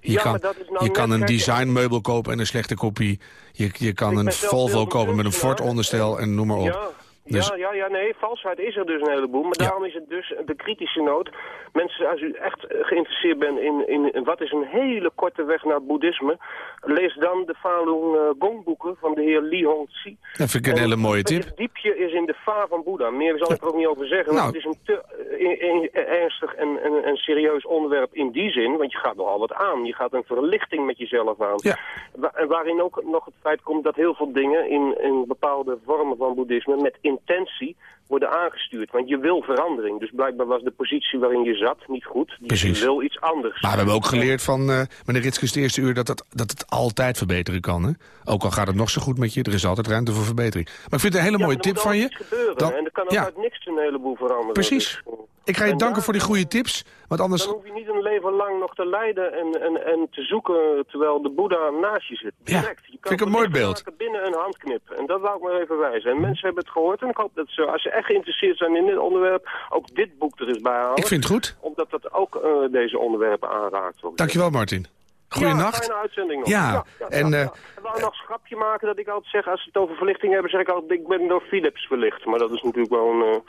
Je Ja, kan, nou je kan een designmeubel kopen en een slechte kopie. Je, je kan Ik een Volvo kopen met een. Ford-onderstel en noem maar op. Ja, Dus- ja, ja, ja, nee, valsheid is er dus een heleboel. Maar Ja. daarom is het dus de kritische noot. Mensen, als u echt geïnteresseerd bent in, in, in wat is een hele korte weg naar boeddhisme... lees dan de Falun eh, Gong boeken van de heer Li Hongzhi. Dat vind ik een hele mooie tip. Het diepje is in de fa van Boeddha. Meer zal ik er ook niet over zeggen. Nou. Want het is een te eh, in- in- ernstig en, serieus onderwerp in die zin. Want je gaat nogal wat aan. Je gaat een verlichting met jezelf aan. Ja. Wa- en waarin ook nog het feit komt dat heel veel dingen in, in bepaalde vormen van boeddhisme met intentie worden aangestuurd. Want je wil verandering. Dus blijkbaar was de positie waarin je zat niet goed. Dus Precies. je wil iets anders. Maar we hebben ook geleerd van eh meneer Ritskes het eerste uur... Dat het, dat het altijd verbeteren kan, hè? Ook al gaat het nog zo goed met je, er is altijd ruimte voor verbetering. Maar ik vind het een hele Ja, mooie tip van je. gebeuren. Dan- en er kan ook ja. uit niks een heleboel veranderen. Precies. Dus, eh, Ik ga je en danken daar- voor die goede tips, want anders... Dan hoef je niet een leven lang nog te lijden en, en, en te zoeken terwijl de Boeddha naast je zit. Ja, Direct. Je kan vind ik een mooi beeld. binnen een handknip. En dat wou ik maar even wijzen. En mensen hebben het gehoord en ik hoop dat ze, als ze echt geïnteresseerd zijn in dit onderwerp, ook dit boek er eens bij halen. Ik vind het goed. Omdat dat ook eh, deze onderwerpen aanraakt. Dankjewel, Martin. Ja, Goeienacht. fijne uitzending nog. Ja, en, eh, Ik wou nog een grapje maken dat ik altijd zeg, als ze het over verlichting hebben, zeg ik altijd, ik ben door Philips verlicht. Maar dat is natuurlijk wel een, eh,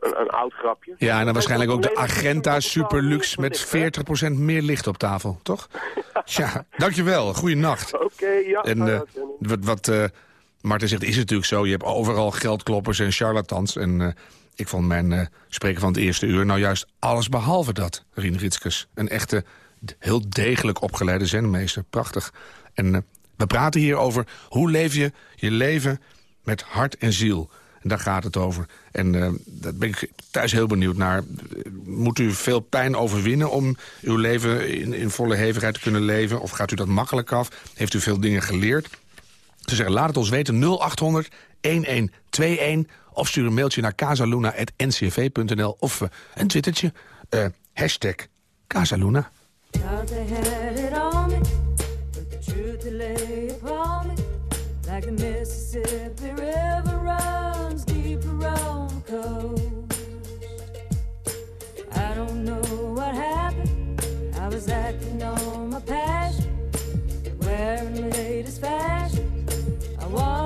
een, een oud grapje. Ja, en dan waarschijnlijk ook de is totaal Superlux met verlicht, hè? 40% meer licht op tafel, toch? Ja, dankjewel. Goeienacht. Oké, ja. En eh, wat, wat eh, Martin zegt, is natuurlijk zo. Je hebt overal geldkloppers en charlatans. En eh, ik vond mijn eh spreker van het eerste uur nou juist alles behalve dat, Rien Ritskes. Een echte, heel degelijk opgeleide zenmeester. Prachtig. En eh, we praten hier over hoe leef je je leven met hart en ziel. En daar gaat het over. En eh daar ben ik thuis heel benieuwd naar. Moet u veel pijn overwinnen om uw leven in, in volle hevigheid te kunnen leven? Of gaat u dat makkelijk af? Heeft u veel dingen geleerd? Ze zeggen, laat het ons weten 0800 1121 of stuur een mailtje naar casaluna.ncv.nl of eh, een twittertje. eh, hashtag Casaluna. I don't know what happened. I was the latest. I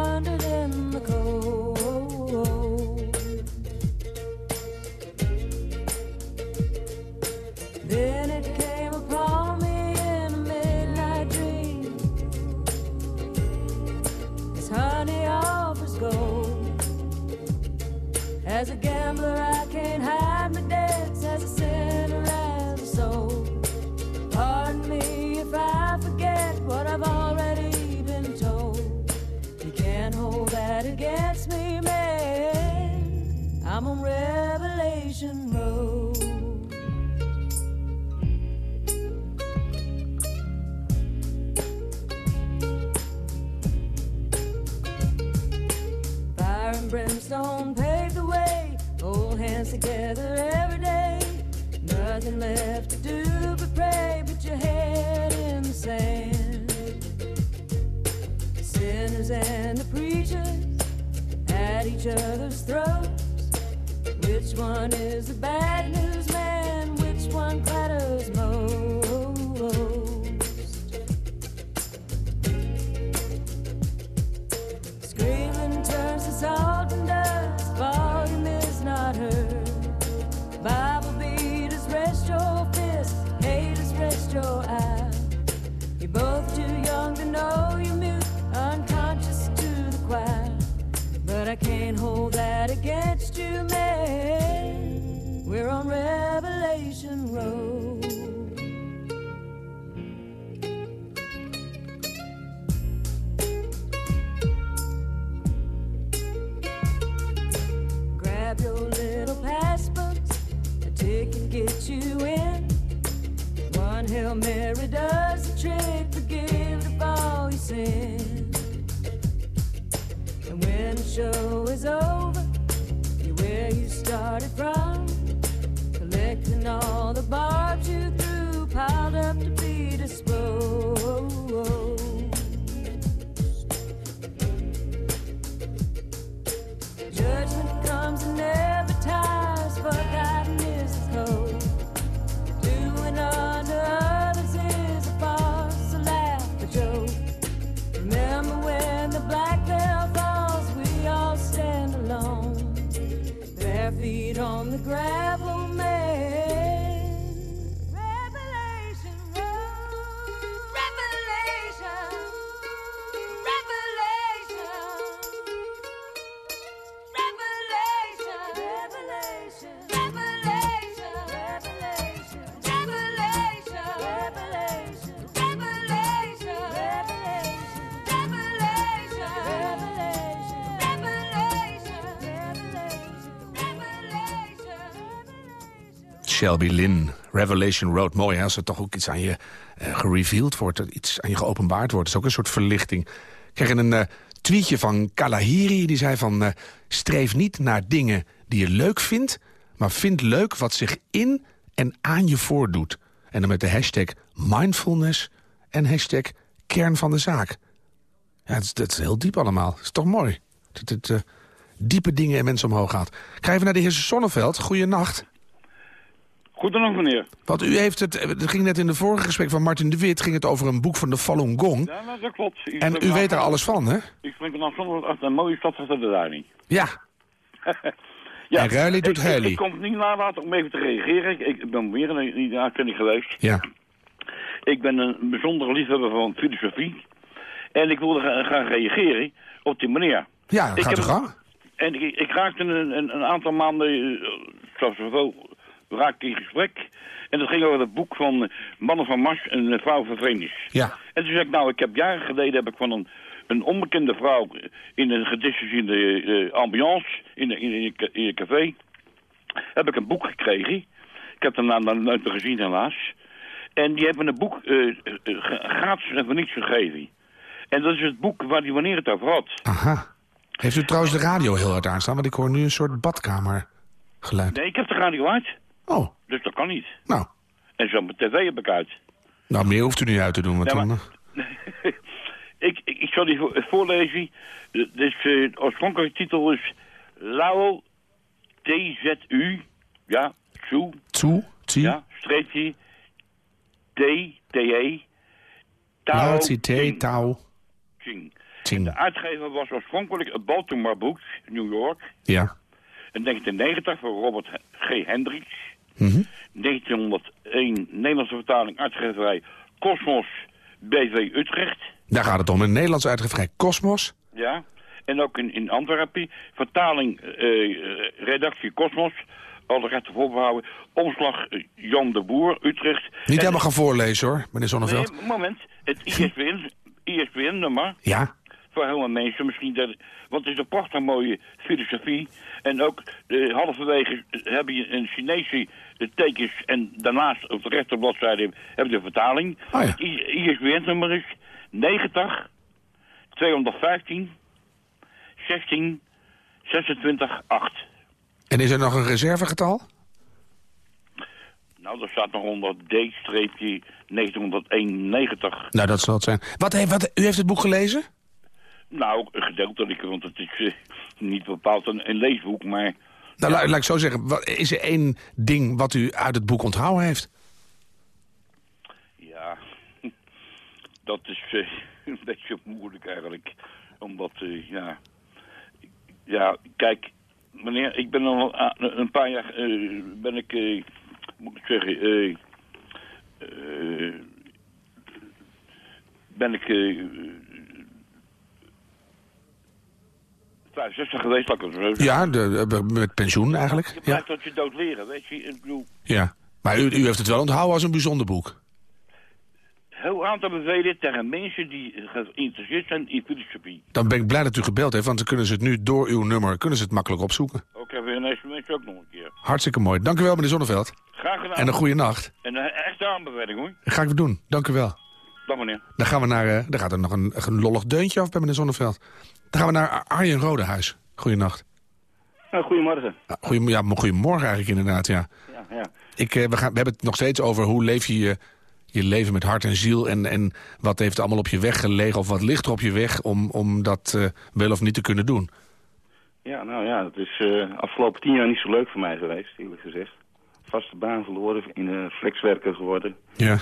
show is over, you're where you started from. Collecting all the barbs you threw, piled up Shelby Lynn, Revelation Road. Mooi als er toch ook iets aan je eh gereveeld wordt, iets aan je geopenbaard wordt. Dat is ook een soort verlichting. Ik kreeg een eh, tweetje van Kalahiri, die zei van... eh, streef niet naar dingen die je leuk vindt... maar vind leuk wat zich in en aan je voordoet. En dan met de hashtag mindfulness en hashtag kern van de zaak. Ja, dat is, dat is heel diep allemaal. Dat is toch mooi. Dat het diepe dingen in mensen omhoog gaat. Ik ga even naar de heer Sonneveld. Goeienacht. Goedendag meneer. Want u heeft het, het ging net in de vorige gesprek van Martin de Wit... ging het over een boek van de Falun Gong. Ja, dat klopt. Ik En u weet daar alles van, hè? Ik spreek vanaf zondag uit een mooie stad achter de Duining. Ja. Ja, En Ruilie doet ik, ik kon het niet nalaten om even te reageren. Ik, ik ben weer in die uitzending geweest. Ja. Ik ben een bijzondere liefhebber van filosofie. En ik wilde graag reageren op die meneer. Ja, Ik gaat heb- uw gang. En ik, ik raakte een, een, een aantal maanden, eh, zoals zoveel, raakte in gesprek. En dat ging over het boek van Mannen van Mars en Vrouw van Venus. Ja. En toen zei ik, nou, ik heb jaren geleden heb ik van een, een onbekende vrouw in een gediscussieerde eh, ambiance, in, in, in, een- in een café, heb ik een boek gekregen. Ik heb het daarna nooit meer gezien helaas. En die hebben een boek gra- gratis en voor niets gegeven. En dat is het boek waar die wanneer het over had. Aha. Heeft u trouwens de radio heel hard aanstaan? Want ik hoor nu een soort badkamergeluid. Nee, ik heb de radio uit. Oh, Dus dat kan niet. nou. En zo mijn tv heb ik uit. Nou, meer hoeft u niet uit te doen. Want Ja, maar- eh, ik, ik, ik zal die vo- voorlezen. Dus, eh, de oorspronkelijke titel is Lao TZU. Ja, Tzu. Zie. Ja, streepje. T, T-E. Tao Ching. Tao, Ching. De uitgever was oorspronkelijk het Baltimore Books, New York. Ja. In 1990 voor Robert G. Hendricks. Mhm. 1901 Nederlandse vertaling uitgeverij Cosmos BV Utrecht. Daar gaat het om. Een Nederlands uitgeverij Cosmos. Ja. En ook in, in Antwerpen. Vertaling, eh, eh, redactie Cosmos. Alle rechten voorbehouden. Omslag eh, Jan de Boer, Utrecht. Niet En- helemaal gaan voorlezen hoor, meneer Zonneveld. Nee, moment. Het ISBN, ISBN-nummer. Ja. Voor heel veel mensen misschien. Dat, want het is een prachtig mooie filosofie. En ook eh, halverwege heb je een Chinese tekens. En daarnaast op de rechterbladzijde heb je de vertaling. Oh ja. Het ISBN-nummer is 90 215 16 26 8. En is er nog een reservegetal? Nou, daar staat nog onder D-1991. Nou, dat zal het zijn. Wat, wat, u heeft het boek gelezen? Nou, gedeeltelijk, want het is eh, niet bepaald een, een leesboek, maar... Nou, laat, laat ik zo zeggen. Wat, is er één ding wat u uit het boek onthouden heeft? Ja, dat is eh, een beetje moeilijk eigenlijk. Omdat, eh, ja... Ja, kijk, meneer, ik ben al een paar jaar... ben ik, moet ik zeggen... ben ik... eh, 65 geweest, laat ik het zo zeggen. Ja, de, met pensioen eigenlijk. Je Ja. tot je dood leren, weet je. Ik bedoel, ja. Maar u, u heeft het wel onthouden als een bijzonder boek. heel aan te bevelen tegen mensen die geïnteresseerd zijn in filosofie. Dan ben ik blij dat u gebeld heeft, want dan kunnen ze het nu door uw nummer kunnen ze het makkelijk opzoeken. Ook hebben we ineens mensen ook nog een keer. Hartstikke mooi. Dank u wel, meneer Zonneveld. Graag gedaan. En een goede nacht. En een echte aanbeveling hoor. Ga ik weer doen. Dank u wel. Dan gaan we naar... eh dan gaat er nog een, een lollig deuntje af bij meneer Zonneveld. Dan gaan we naar Arjen Rodehuis. Goedenacht. Nou, goedemorgen. Ja, goedemorgen eigenlijk inderdaad, ja. Ja, ja. Ik, eh, we, gaan, we hebben het nog steeds over hoe leef je je, je leven met hart en ziel... En, en wat heeft allemaal op je weg gelegen of wat ligt er op je weg... om, om dat eh, wel of niet te kunnen doen. ja, nou ja, het is eh afgelopen tien jaar niet zo leuk voor mij geweest, eerlijk gezegd. Vaste baan verloren, in een flexwerker geworden. Ja.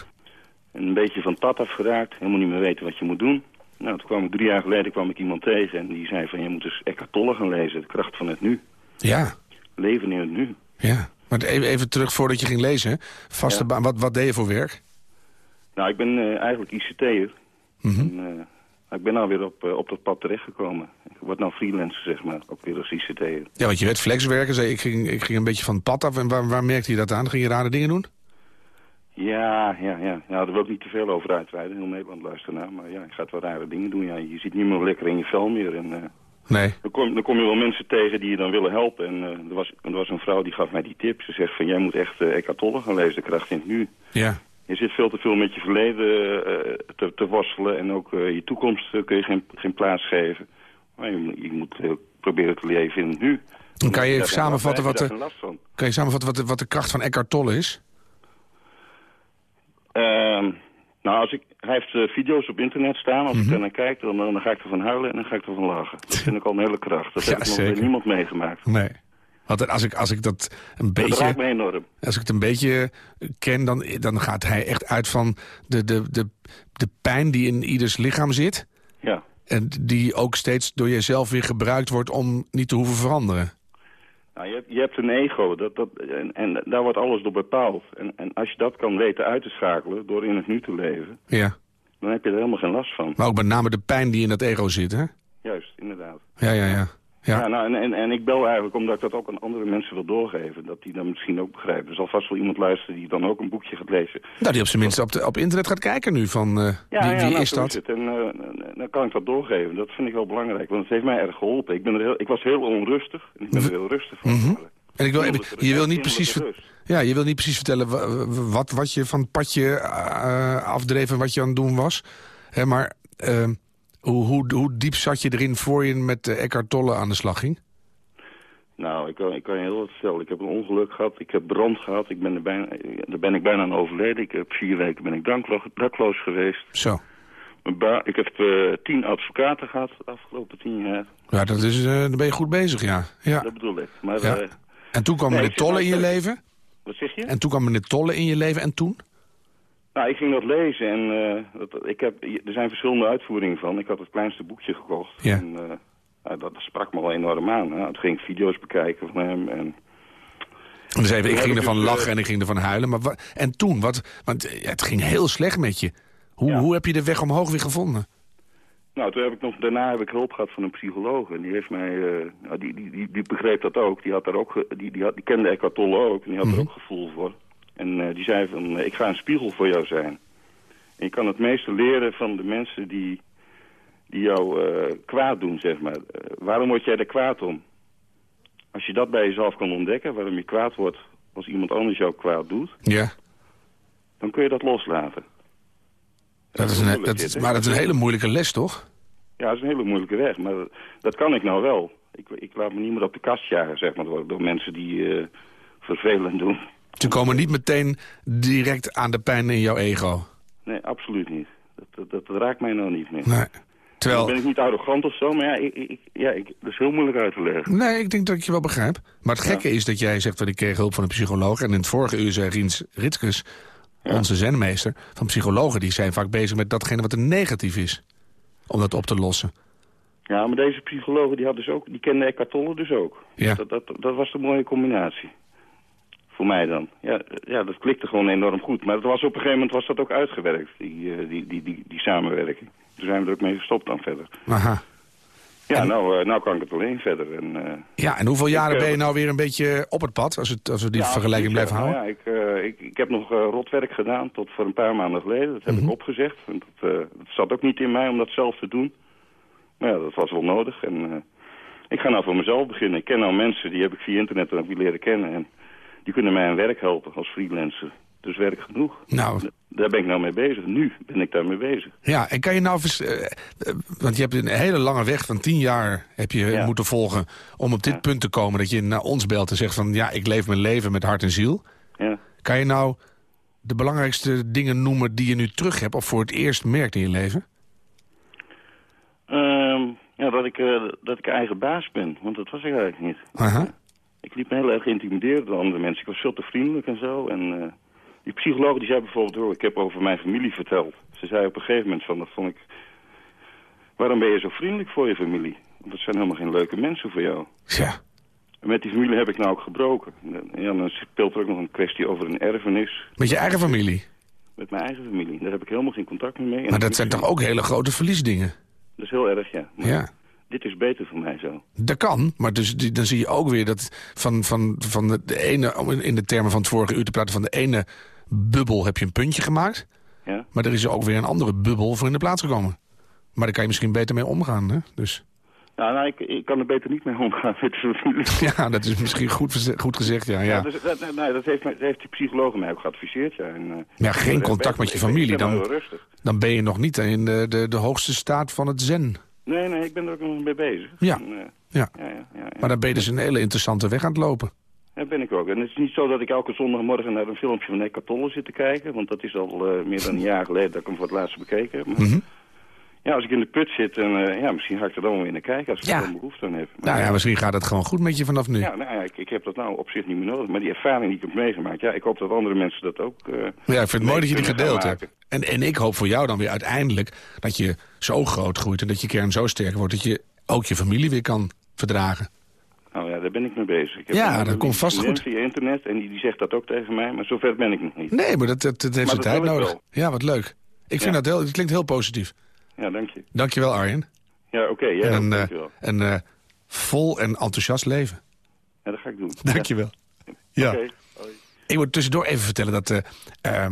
En een beetje van pad afgeraakt, helemaal niet meer weten wat je moet doen. Nou, toen kwam ik drie jaar geleden kwam ik iemand tegen en die zei van... je moet dus Eckhart Tolle gaan lezen, de kracht van het nu. Ja, Leven in het nu. ja. Maar even, even terug voordat je ging lezen. Vaste Ja. baan, wat, wat deed je voor werk? Nou, ik ben eh, eigenlijk ICT'er. Mhm. En, eh, ik ben nou weer op, eh, op dat pad terechtgekomen. Ik word nou freelancer, zeg maar, ook weer als ICT'er. Ja, want je werd flexwerker. Zei, ik, ging, ik ging een beetje van het pad af. En waar, waar merkte je dat aan? Ging je rare dingen doen? Ja, ja, ja. Nou, daar wil ik niet te veel over uitweiden. Heel Nederland luistert naar. Maar ja, je gaat wel rare dingen doen. Ja, je zit niet meer lekker in je vel meer. En, eh, Nee. dan, kom, dan kom je wel mensen tegen die je dan willen helpen. En eh, er, was, er was een vrouw die gaf mij die tip. Ze zegt van, jij moet echt uh, Eckhart Tolle gaan lezen, de kracht in het nu. Ja. Je zit veel te veel met je verleden te, te worstelen. En ook je toekomst kun je geen, geen plaats geven. Maar je, moet- je moet proberen te leven in het nu. Dan kan je even samenvatten wat de, kan je samenvatten wat de, wat de kracht van Eckhart Tolle is? Ehm, nou, als ik, hij heeft eh, video's op internet staan. Als Mhm. ik er naar kijk, dan, dan ga ik ervan huilen en dan ga ik ervan lachen. Dat vind ik al een hele kracht. Dat Ja, heb ik nog bij niemand meegemaakt. Nee. Want als ik, als ik dat een Dat raakt beetje... me enorm. Als ik het een beetje ken, dan, dan gaat hij echt uit van de, de, de, de pijn die in ieders lichaam zit. Ja. En die ook steeds door jezelf weer gebruikt wordt om niet te hoeven veranderen. Nou, je, hebt, je hebt een ego dat, dat, en, en daar wordt alles door bepaald. En, en als je dat kan weten uit te schakelen door in het nu te leven... Ja. dan heb je er helemaal geen last van. Maar ook met name de pijn die in dat ego zit, hè? Juist, inderdaad. Ja, ja, ja. Ja. Ja, nou, en, en, en ik bel eigenlijk omdat ik dat ook aan andere mensen wil doorgeven. Dat die dat misschien ook begrijpen. Er zal vast wel iemand luisteren die dan ook een boekje gaat lezen. nou, die op zijn minst op, de, op internet gaat kijken nu van eh, wie, wie nou, is dat? het. En eh, dan kan ik dat doorgeven. Dat vind ik wel belangrijk, want het heeft mij erg geholpen. Ik, ben er heel, ik was heel onrustig en ik ben er heel rustig van Mhm. En ik wil even, je wil niet precies, ja, je wil niet precies vertellen wa- wa- wat, wat je van het padje eh, afdreef en wat je aan het doen was. Hè, maar eh, hoe, hoe, hoe diep zat je erin voor je met eh, Eckhart Tolle aan de slag ging? Nou, ik kan, ik kan je heel wat vertellen. Ik heb een ongeluk gehad, ik heb brand gehad. Ik ben er bijna, daar ben ik bijna aan overleden. Ik heb vier weken ben ik danklo- dakloos geweest. Zo. Ik heb eh, tien advocaten gehad de afgelopen tien jaar. Ja, dat is, eh, dan ben je goed bezig, ja. ja. Dat bedoel ik. Maar Ja. En toen kwam Nee, meneer Tolle in je leven? wat zeg je? En toen kwam meneer Tolle in je leven en toen? Nou, ik ging dat lezen en eh, dat, ik heb, er zijn verschillende uitvoeringen van. Ik had het kleinste boekje gekocht. Ja. En, eh, nou, dat, sprak me wel enorm aan. Hè. Het ging video's bekijken van hem. En, dus even, ik ging ervan dus, eh, lachen en ik ging ervan huilen. Maar en toen? Wat, want het ging heel slecht met je. Hoe, Ja. hoe heb je de weg omhoog weer gevonden? nou, toen heb ik nog, daarna heb ik hulp gehad van een psycholoog. En die heeft mij, nou, die, die, die, die begreep dat ook. Die, had daar ook die, die, had, die kende Eckhart Tolle ook. En die had er ook gevoel voor. En eh, die zei van, eh, ik ga een spiegel voor jou zijn. En je kan het meeste leren van de mensen die, die jou eh, kwaad doen, zeg maar. Waarom word jij er kwaad om? Als je dat bij jezelf kan ontdekken, waarom je kwaad wordt als iemand anders jou kwaad doet, Ja, dan kun je dat loslaten. dat is een, dat maar dat is een hele moeilijke les, toch? Ja, dat is een hele moeilijke weg, maar dat kan ik nou wel. Ik, ik laat me niet meer op de kast jagen, zeg maar, door, door mensen die vervelend doen. Ze komen niet meteen direct aan de pijn in jouw ego. Nee, absoluut niet. Dat, dat, dat raakt mij nou niet meer. Nee. Dan Terwijl, ben ik niet arrogant of zo, maar ja, ik, ik, ja ik, dat is heel moeilijk uit te leggen. nee, ik denk dat ik je wel begrijp. Maar het gekke is dat jij zegt dat ik kreeg hulp van een psycholoog. En in het vorige uur zei Riens Ritskes, onze zenmeester, van psychologen... die zijn vaak bezig met datgene wat er negatief is. Om dat op te lossen. Ja, maar deze psychologen die had dus ook, die kende Eckhart Tolle dus ook. Ja. Dat, dat, dat was een mooie combinatie. Voor mij dan. Ja, ja, dat klikte gewoon enorm goed. Maar het was op een gegeven moment was dat ook uitgewerkt, die, eh, die, die, die, die samenwerking. Toen zijn we er ook mee gestopt dan verder. Aha. Ja, nou, eh, nou kan ik het alleen verder. En, eh, Ja, en hoeveel jaren ben je nou weer een beetje op het pad... als, het, als we die ja, vergelijking blijven ja. houden? Nou ja, ik, ik, ik heb nog eh, rotwerk gedaan tot voor een paar maanden geleden. Dat heb Mhm. ik opgezegd. En dat, dat zat ook niet in mij om dat zelf te doen. Maar ja, dat was wel nodig. En ik ga nou voor mezelf beginnen. Ik ken nou mensen, die heb ik via internet dan die leren kennen. En die kunnen mij aan werk helpen als freelancer. Dus werk genoeg. Nou, Daar ben ik nou mee bezig. Nu ben ik daarmee bezig. ja, en kan je nou... eh, eh, want je hebt een hele lange weg van tien jaar heb je Ja. moeten volgen... om op dit Ja. punt te komen dat je naar ons belt en zegt van... ja, ik leef mijn leven met hart en ziel. Ja. Kan je nou de belangrijkste dingen noemen die je nu terug hebt... of voor het eerst merkt in je leven? Ehm, ja, dat ik, eh, dat ik eigen baas ben. Want dat was ik eigenlijk niet. Aha. Ik liep me heel erg geïntimideerd door andere mensen. Ik was veel te vriendelijk en zo. En eh, die psycholoog die zei bijvoorbeeld... hoor, ik heb over mijn familie verteld. Ze zei op een gegeven moment van... dat vond ik... waarom ben je zo vriendelijk voor je familie? Want dat zijn helemaal geen leuke mensen voor jou. Ja. En met die familie heb ik nou ook gebroken. En ja, dan speelt er ook nog een kwestie over een erfenis. Met je eigen familie. Met mijn eigen familie. Daar heb ik helemaal geen contact meer mee. Maar dat zijn toch ook hele grote verliesdingen? Dat is heel erg, ja. Maar Ja. Dit is beter voor mij zo. Dat kan, maar dus, dan zie je ook weer dat van, van, van de, ene... om in- de termen van het vorige uur te praten... van de ene bubbel heb je een puntje gemaakt... Ja? maar er is ook weer een andere bubbel voor in de plaats gekomen. Maar daar kan je misschien beter mee omgaan, hè? Dus Ja, nou, ik, ik kan er beter niet mee omgaan ja, dat is misschien goed, goed gezegd, ja. Ja, ja. dus, dat, dat, heeft, dat heeft die psycholoog mij ook geadviseerd. Ja, en, eh, Ja, geen contact er met je familie, dan-. Dan ben je nog niet in de, de, de hoogste staat van het zen. Nee, nee, ik ben er ook nog mee bezig. Ja. En, eh, Ja. ja, ja, ja. Maar dan ben je dus een hele interessante weg aan het lopen. Ja, ben ik ook. En het is niet zo dat ik elke zondagmorgen naar een filmpje van Eckhart Tolle zit te kijken. Want dat is al eh, meer dan een jaar geleden dat ik hem voor het laatst bekeken heb. Maar, Mhm. Ja, als ik in de put zit, en, eh, ja, misschien ga ik er dan wel weer naar kijken als ik Ja. er behoefte aan heb. Maar, Nou ja, misschien gaat het gewoon goed met je vanaf nu. ja, nou ja, ik, ik heb dat nou op zich niet meer nodig. Maar die ervaring die ik heb meegemaakt, ja, ik hoop dat andere mensen dat ook... eh, Ja, ik vind het mooi dat je die gedeeld hebt. En, en ik hoop voor jou dan weer uiteindelijk dat je zo groot groeit... en dat je kern zo sterk wordt dat je ook je familie weer kan verdragen. Nou ja, daar ben ik mee bezig. Ik heb Ja, dat komt vast goed. via internet en die, die zegt dat ook tegen mij, maar zover ben ik nog niet. Nee, maar dat, dat, dat heeft zijn dat tijd nodig. Ja, wat leuk. Ik vind Ja. dat heel, het klinkt heel positief. Ja, dank je. Dankjewel Arjen. Ja, oké, ja, en een, eh, een eh, vol en enthousiast leven. Ja, dat ga ik doen. Dankjewel. Ja. Ja. Oké, hoi. Ik moet tussendoor even vertellen dat... eh,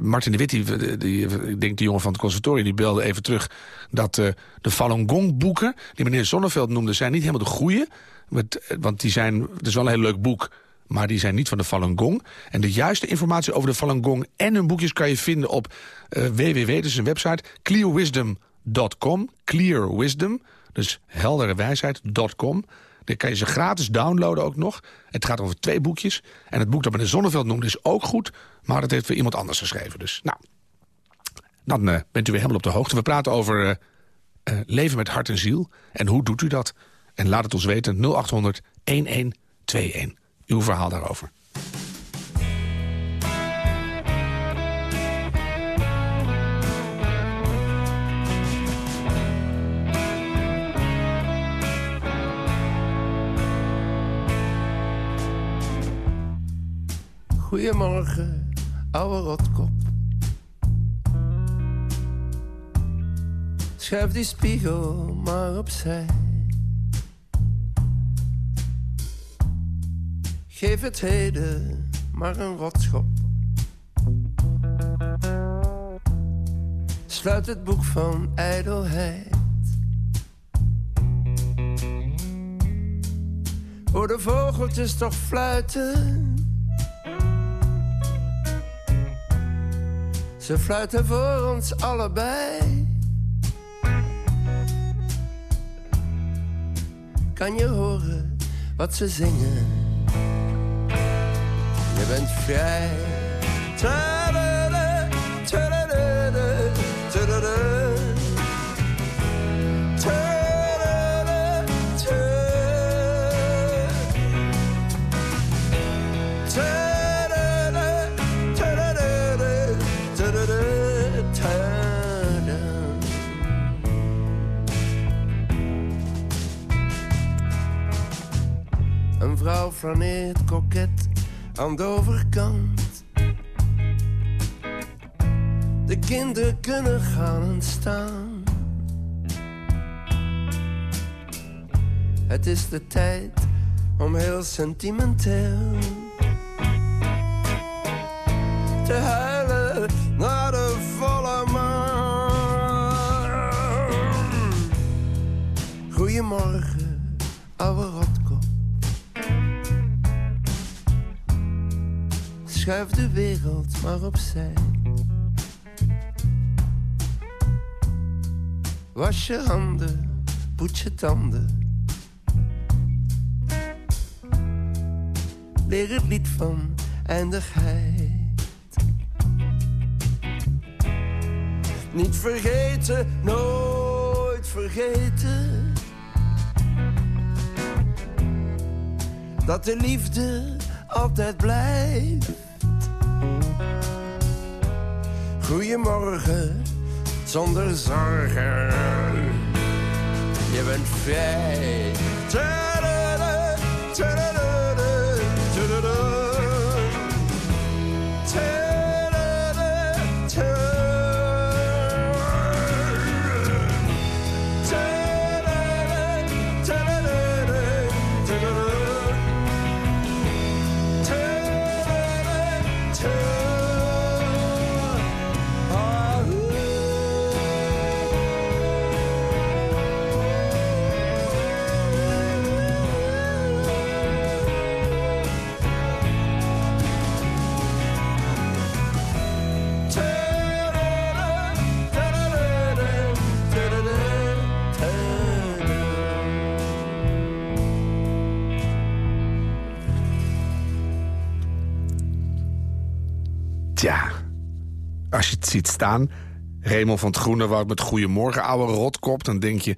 Martin de Wit, die, die, ik denk de jongen van het conservatorium... die belde even terug dat de Falun Gong boeken... die meneer Zonneveld noemde, zijn niet helemaal de goede. Want, want die zijn, het is wel een heel leuk boek... maar die zijn niet van de Falun Gong. En de juiste informatie over de Falun Gong en hun boekjes... kan je vinden op eh, www, dus een website, clearwisdom.com. Clear Wisdom, dus heldere wijsheid.com. Dan kan je ze gratis downloaden ook nog. Het gaat over twee boekjes. En het boek dat meneer Zonneveld noemde is ook goed. Maar dat heeft weer iemand anders geschreven. Dus nou, dan eh, bent u weer helemaal op de hoogte. We praten over eh, leven met hart en ziel. En hoe doet u dat? En laat het ons weten. 0800 1121. Uw verhaal daarover. Goedemorgen, ouwe rotkop. Schuif die spiegel maar opzij. Geef het heden maar een rotschop. Sluit het boek van ijdelheid. Hoor de vogeltjes toch fluiten. Ze fluiten voor ons allebei. Kan je horen wat ze zingen? Bent vrij. Een vrouw flaneert aan de overkant. De kinderen kunnen gaan en staan. Het is de tijd om heel sentimenteel te huilen naar de volle maan. Goedemorgen, ouwe Schuif de wereld maar opzij. Was je handen, poets je tanden. Leer het lied van eindigheid. Niet vergeten, nooit vergeten. Dat de liefde altijd blijft. Goedemorgen, zonder zorgen. Je bent vrij. Het ziet staan... Raymond van het Groenewoud met Goedemorgen, oude rotkop... dan denk je,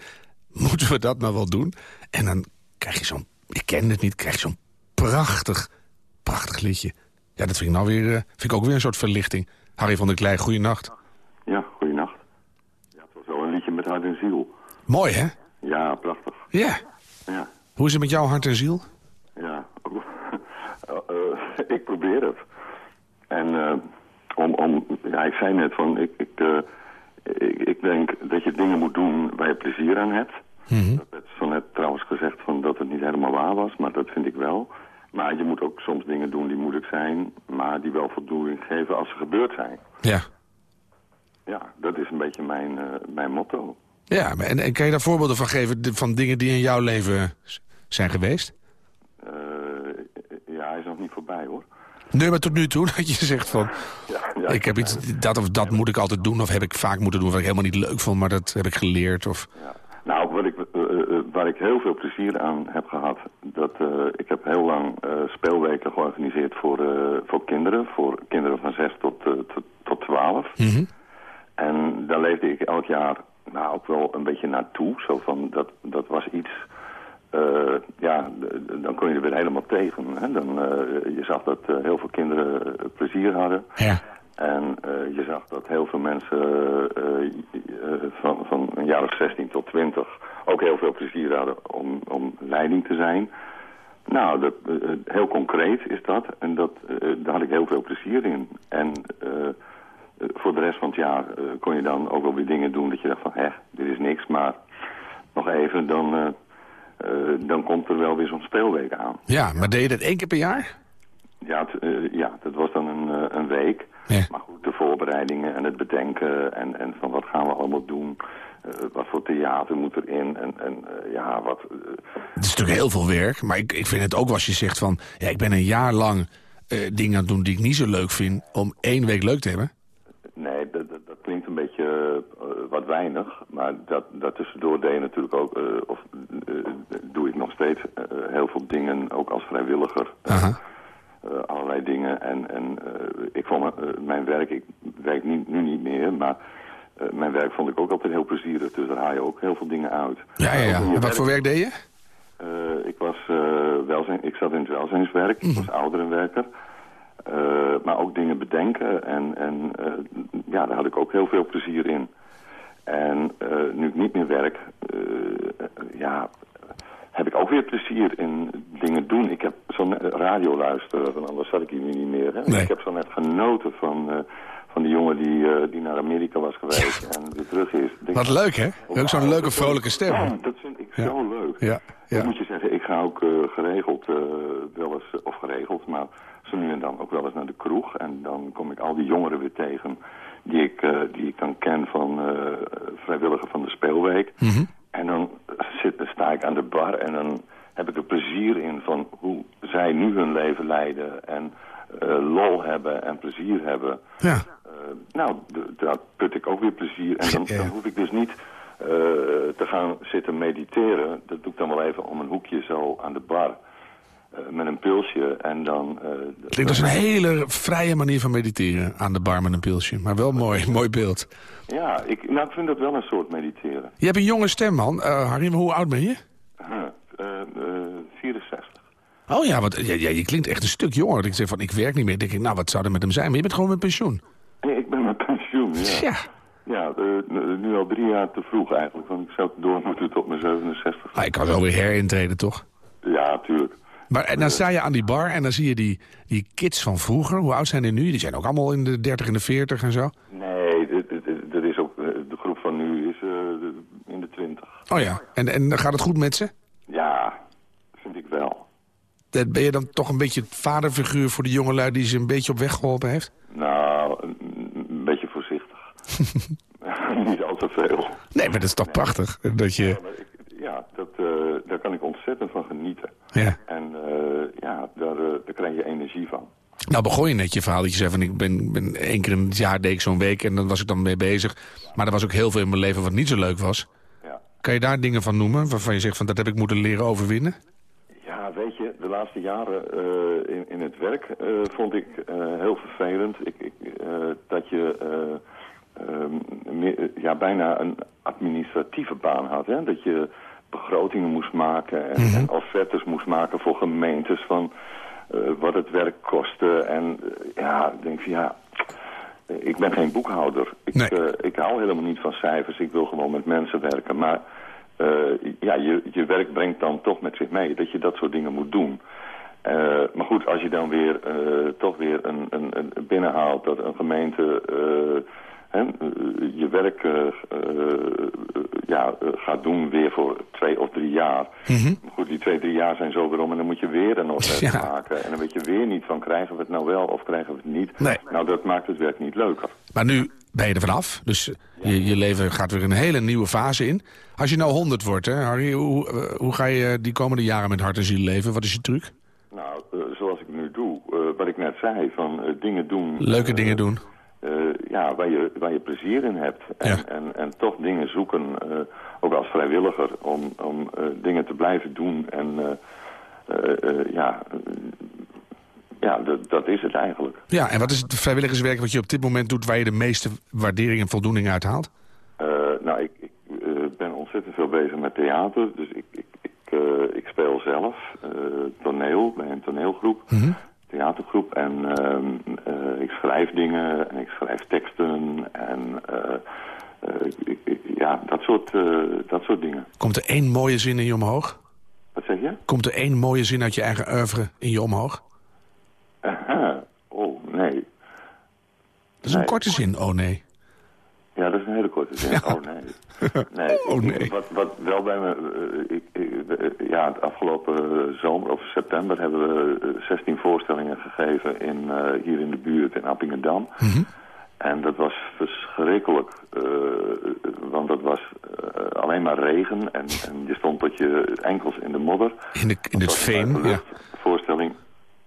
moeten we dat nou wel doen? En dan krijg je zo'n, ik ken het niet, krijg je zo'n prachtig, prachtig liedje. Ja, dat vind ik, nou weer, eh, vind ik ook weer een soort verlichting. Harry van der Klei, goeienacht. Ja, goeienacht. Ja, het was wel een liedje met hart en ziel. Mooi, hè? Ja, prachtig. Ja. Ja, Hoe is het met jouw hart en ziel? ja. Eh, eh, ik probeer het. Om, om, ja, ik zei net van, ik, ik, eh, ik, ik denk dat je dingen moet doen waar je plezier aan hebt. Dat werd zo net trouwens gezegd van dat het niet helemaal waar was, maar dat vind ik wel. Maar je moet ook soms dingen doen die moeilijk zijn, maar die wel voldoening geven als ze gebeurd zijn. Ja. Ja, dat is een beetje mijn, eh, mijn motto. Ja, en, en kan je daar voorbeelden van geven van dingen die in jouw leven zijn geweest? Eh, ja, hij is nog niet voorbij hoor. Nee, maar tot nu toe dat je zegt van... Ja, ja, ik heb iets, dat of dat moet ik altijd doen... of heb ik vaak moeten doen wat ik helemaal niet leuk vond... maar dat heb ik geleerd. Of... Nou, wat ik, eh, waar ik heel veel plezier aan heb gehad, dat ik heb heel lang speelweken georganiseerd voor, voor kinderen, voor kinderen van 6 tot, tot, tot 12. En daar leefde ik elk jaar nou, ook wel een beetje naartoe. Zo van, dat, dat was iets, eh, ja, dan kon je er weer helemaal tegen. Hè? Dan, eh, je zag dat eh, heel veel kinderen plezier hadden. Ja. En je zag dat heel veel mensen van, van een jaar of 16 tot 20 ook heel veel plezier hadden om, om leiding te zijn. Nou, dat, heel concreet is dat. En dat, daar had ik heel veel plezier in. En voor de rest van het jaar kon je dan ook wel weer dingen doen dat je dacht van, hè, dit is niks. Maar nog even, dan, dan komt er wel weer zo'n speelweek aan. Ja, maar deed je dat één keer per jaar? Ja, eh, ja dat was dan een, eh, een week. Maar goed, de voorbereidingen en het bedenken en, en van wat gaan we allemaal doen. eh, wat voor theater moet erin en, en eh, ja, wat... eh, Het is natuurlijk heel veel werk, maar ik, ik vind het ook als je zegt van... ja, ik ben een jaar lang eh, dingen aan het doen die ik niet zo leuk vind... om één week leuk te hebben. nee, dat, dat, dat klinkt een beetje eh, wat weinig. Maar dat, dat tussendoor deed je natuurlijk ook... eh, of eh, doe ik nog steeds eh, heel veel dingen, ook als vrijwilliger. eh, allerlei dingen. En, en eh, ik vond eh, mijn werk, ik werk niet, nu niet meer, maar eh, mijn werk vond ik ook altijd heel plezierig. Dus daar haal je ook heel veel dingen uit. Ja, ja, ja. En wat voor werk deed je? Eh, ik, was, eh, welzijn, ik zat in het welzijnswerk, ik was ouderenwerker. Eh, maar ook dingen bedenken en, en eh, ja, daar had ik ook heel veel plezier in. En eh, nu ik niet meer werk, eh, ja, heb ik ook weer plezier in dingen doen. Ik heb zo net radio luisteren, want anders zat ik hier nu niet meer. Hè? Ik heb zo net genoten van, eh, van die jongen die, eh, die naar Amerika was geweest en weer terug is. Denk, Wat leuk, hè? Ook zo'n leuke, vrolijke stem. Ja, dat vind ik zo leuk. leuk. Ja, Ik moet je zeggen, ik ga ook eh, geregeld eh, wel eens, of geregeld, maar zo nu en dan ook wel eens naar de kroeg. En dan kom ik al die jongeren weer tegen die ik, eh, die ik dan ken van eh, vrijwilliger van de Speelweek. En dan zit, sta ik aan de bar en dan heb ik er plezier in van hoe zij nu hun leven leiden. En eh, lol hebben en plezier hebben. Ja. Nou, daar put ik ook weer plezier. En dan, dan hoef ik dus niet te gaan zitten mediteren. Dat doe ik dan wel even om een hoekje zo aan de bar. Eh, met een pilsje en dan... eh, Klinkt als een hele vrije manier van mediteren aan de bar met een pilsje. Maar wel mooi, mooi beeld. Ja, ik, nou, ik vind dat wel een soort mediteren. Je hebt een jonge stem, man. Harry, hoe oud ben je? Huh, eh, 64. Oh ja, want ja, ja, je klinkt echt een stuk jonger. Ik zeg van, ik werk niet meer. Dan denk ik, nou, wat zou er met hem zijn? Maar je bent gewoon met pensioen. Nee, ik ben met pensioen, ja. Ja. Ja, nu al drie jaar te vroeg eigenlijk. Want ik zou door moeten tot mijn 67. Ah, ik kan wel weer herintreden, toch? Ja, tuurlijk. Maar en dan sta je aan die bar en dan zie je die, die kids van vroeger. Hoe oud zijn die nu? Die zijn ook allemaal in de 30 en de 40 en zo. Nee, er is ook, eh, de groep van nu is eh, in de 20. Oh ja. En, en gaat het goed met ze? Ja, vind ik wel. Eh, Ben je dan toch een beetje het vaderfiguur voor de jongelui die ze een beetje op weg geholpen heeft? Nou, een, beetje voorzichtig. Niet al te veel. Nee, maar dat is toch prachtig? Dat je... Ja, dat, daar kan ik ontzettend van genieten. Ja. En eh, ja, daar, eh, daar krijg je energie van. Nou begon je net je verhaal dat je zei van ik ben, ben één keer in het jaar deed ik zo'n week en dan was ik dan mee bezig. Maar er was ook heel veel in mijn leven wat niet zo leuk was. Ja. Kan je daar dingen van noemen waarvan je zegt van dat heb ik moeten leren overwinnen? Ja, weet je, de laatste jaren eh, in, in het werk eh, vond ik eh, heel vervelend. Ik, ik, dat je eh, ehm, meer- eh, ja, bijna een administratieve baan had. Hè? Dat je begrotingen moest maken en, en offertes moest maken voor gemeentes van wat het werk kostte. En eh, ja, ik denk van ja, eh, ik ben geen boekhouder. Ik, eh, ik hou helemaal niet van cijfers. Ik wil gewoon met mensen werken. Maar eh, ja, je, je werk brengt dan toch met zich mee dat je dat soort dingen moet doen. Eh, maar goed, als je dan weer eh, toch weer een, een, een binnenhaalt dat een gemeente eh, je werk eh, eh, ja, gaat doen weer voor twee of drie jaar. Maar goed, die twee, drie jaar zijn zo weer om en dan moet je weer een Ja. maken. En dan weet je weer niet van krijgen we het nou wel of krijgen we het niet. Nee. Nou, dat maakt het werk niet leuker. Maar nu ben je er vanaf, dus je, je leven gaat weer een hele nieuwe fase in. Als je nou 100 wordt, hè, Harry, hoe, hoe ga je die komende jaren met hart en ziel leven? Wat is je truc? Nou, zoals ik nu doe, wat ik net zei, van dingen doen... Leuke dingen doen. Eh, ja, waar je, waar je plezier in hebt. En, en, en toch dingen zoeken, eh, ook als vrijwilliger, om, om eh, dingen te blijven doen. En ja, ja dat, dat is het eigenlijk. Ja, en wat is het vrijwilligerswerk wat je op dit moment doet... waar je de meeste waardering en voldoening uit haalt? Nou, ik, ik ben ontzettend veel bezig met theater. Dus ik, ik, ik, ik speel zelf toneel bij een toneelgroep, theatergroep. En ehm, eh, ik schrijf dingen en ik schrijf teksten en eh, eh, ik- ik- ja, dat soort, dat soort dingen. Komt er één mooie zin in je omhoog? Wat zeg je? Komt er één mooie zin uit je eigen oeuvre in je omhoog? Aha. Oh, nee. Dat is een korte zin, oh nee. Ja, dat is een hele korte zin. Oh nee. Nee, Oh, nee. Wat, wat wel bij me... eh, ik, eh, ja, het afgelopen eh, zomer of september hebben we eh, 16 voorstellingen gegeven in, hier in de buurt in Appingedam. Mhm. En dat was verschrikkelijk. want dat was alleen maar regen en, en je stond tot je enkels in de modder. In, de, in het veen, ja. Voorstelling.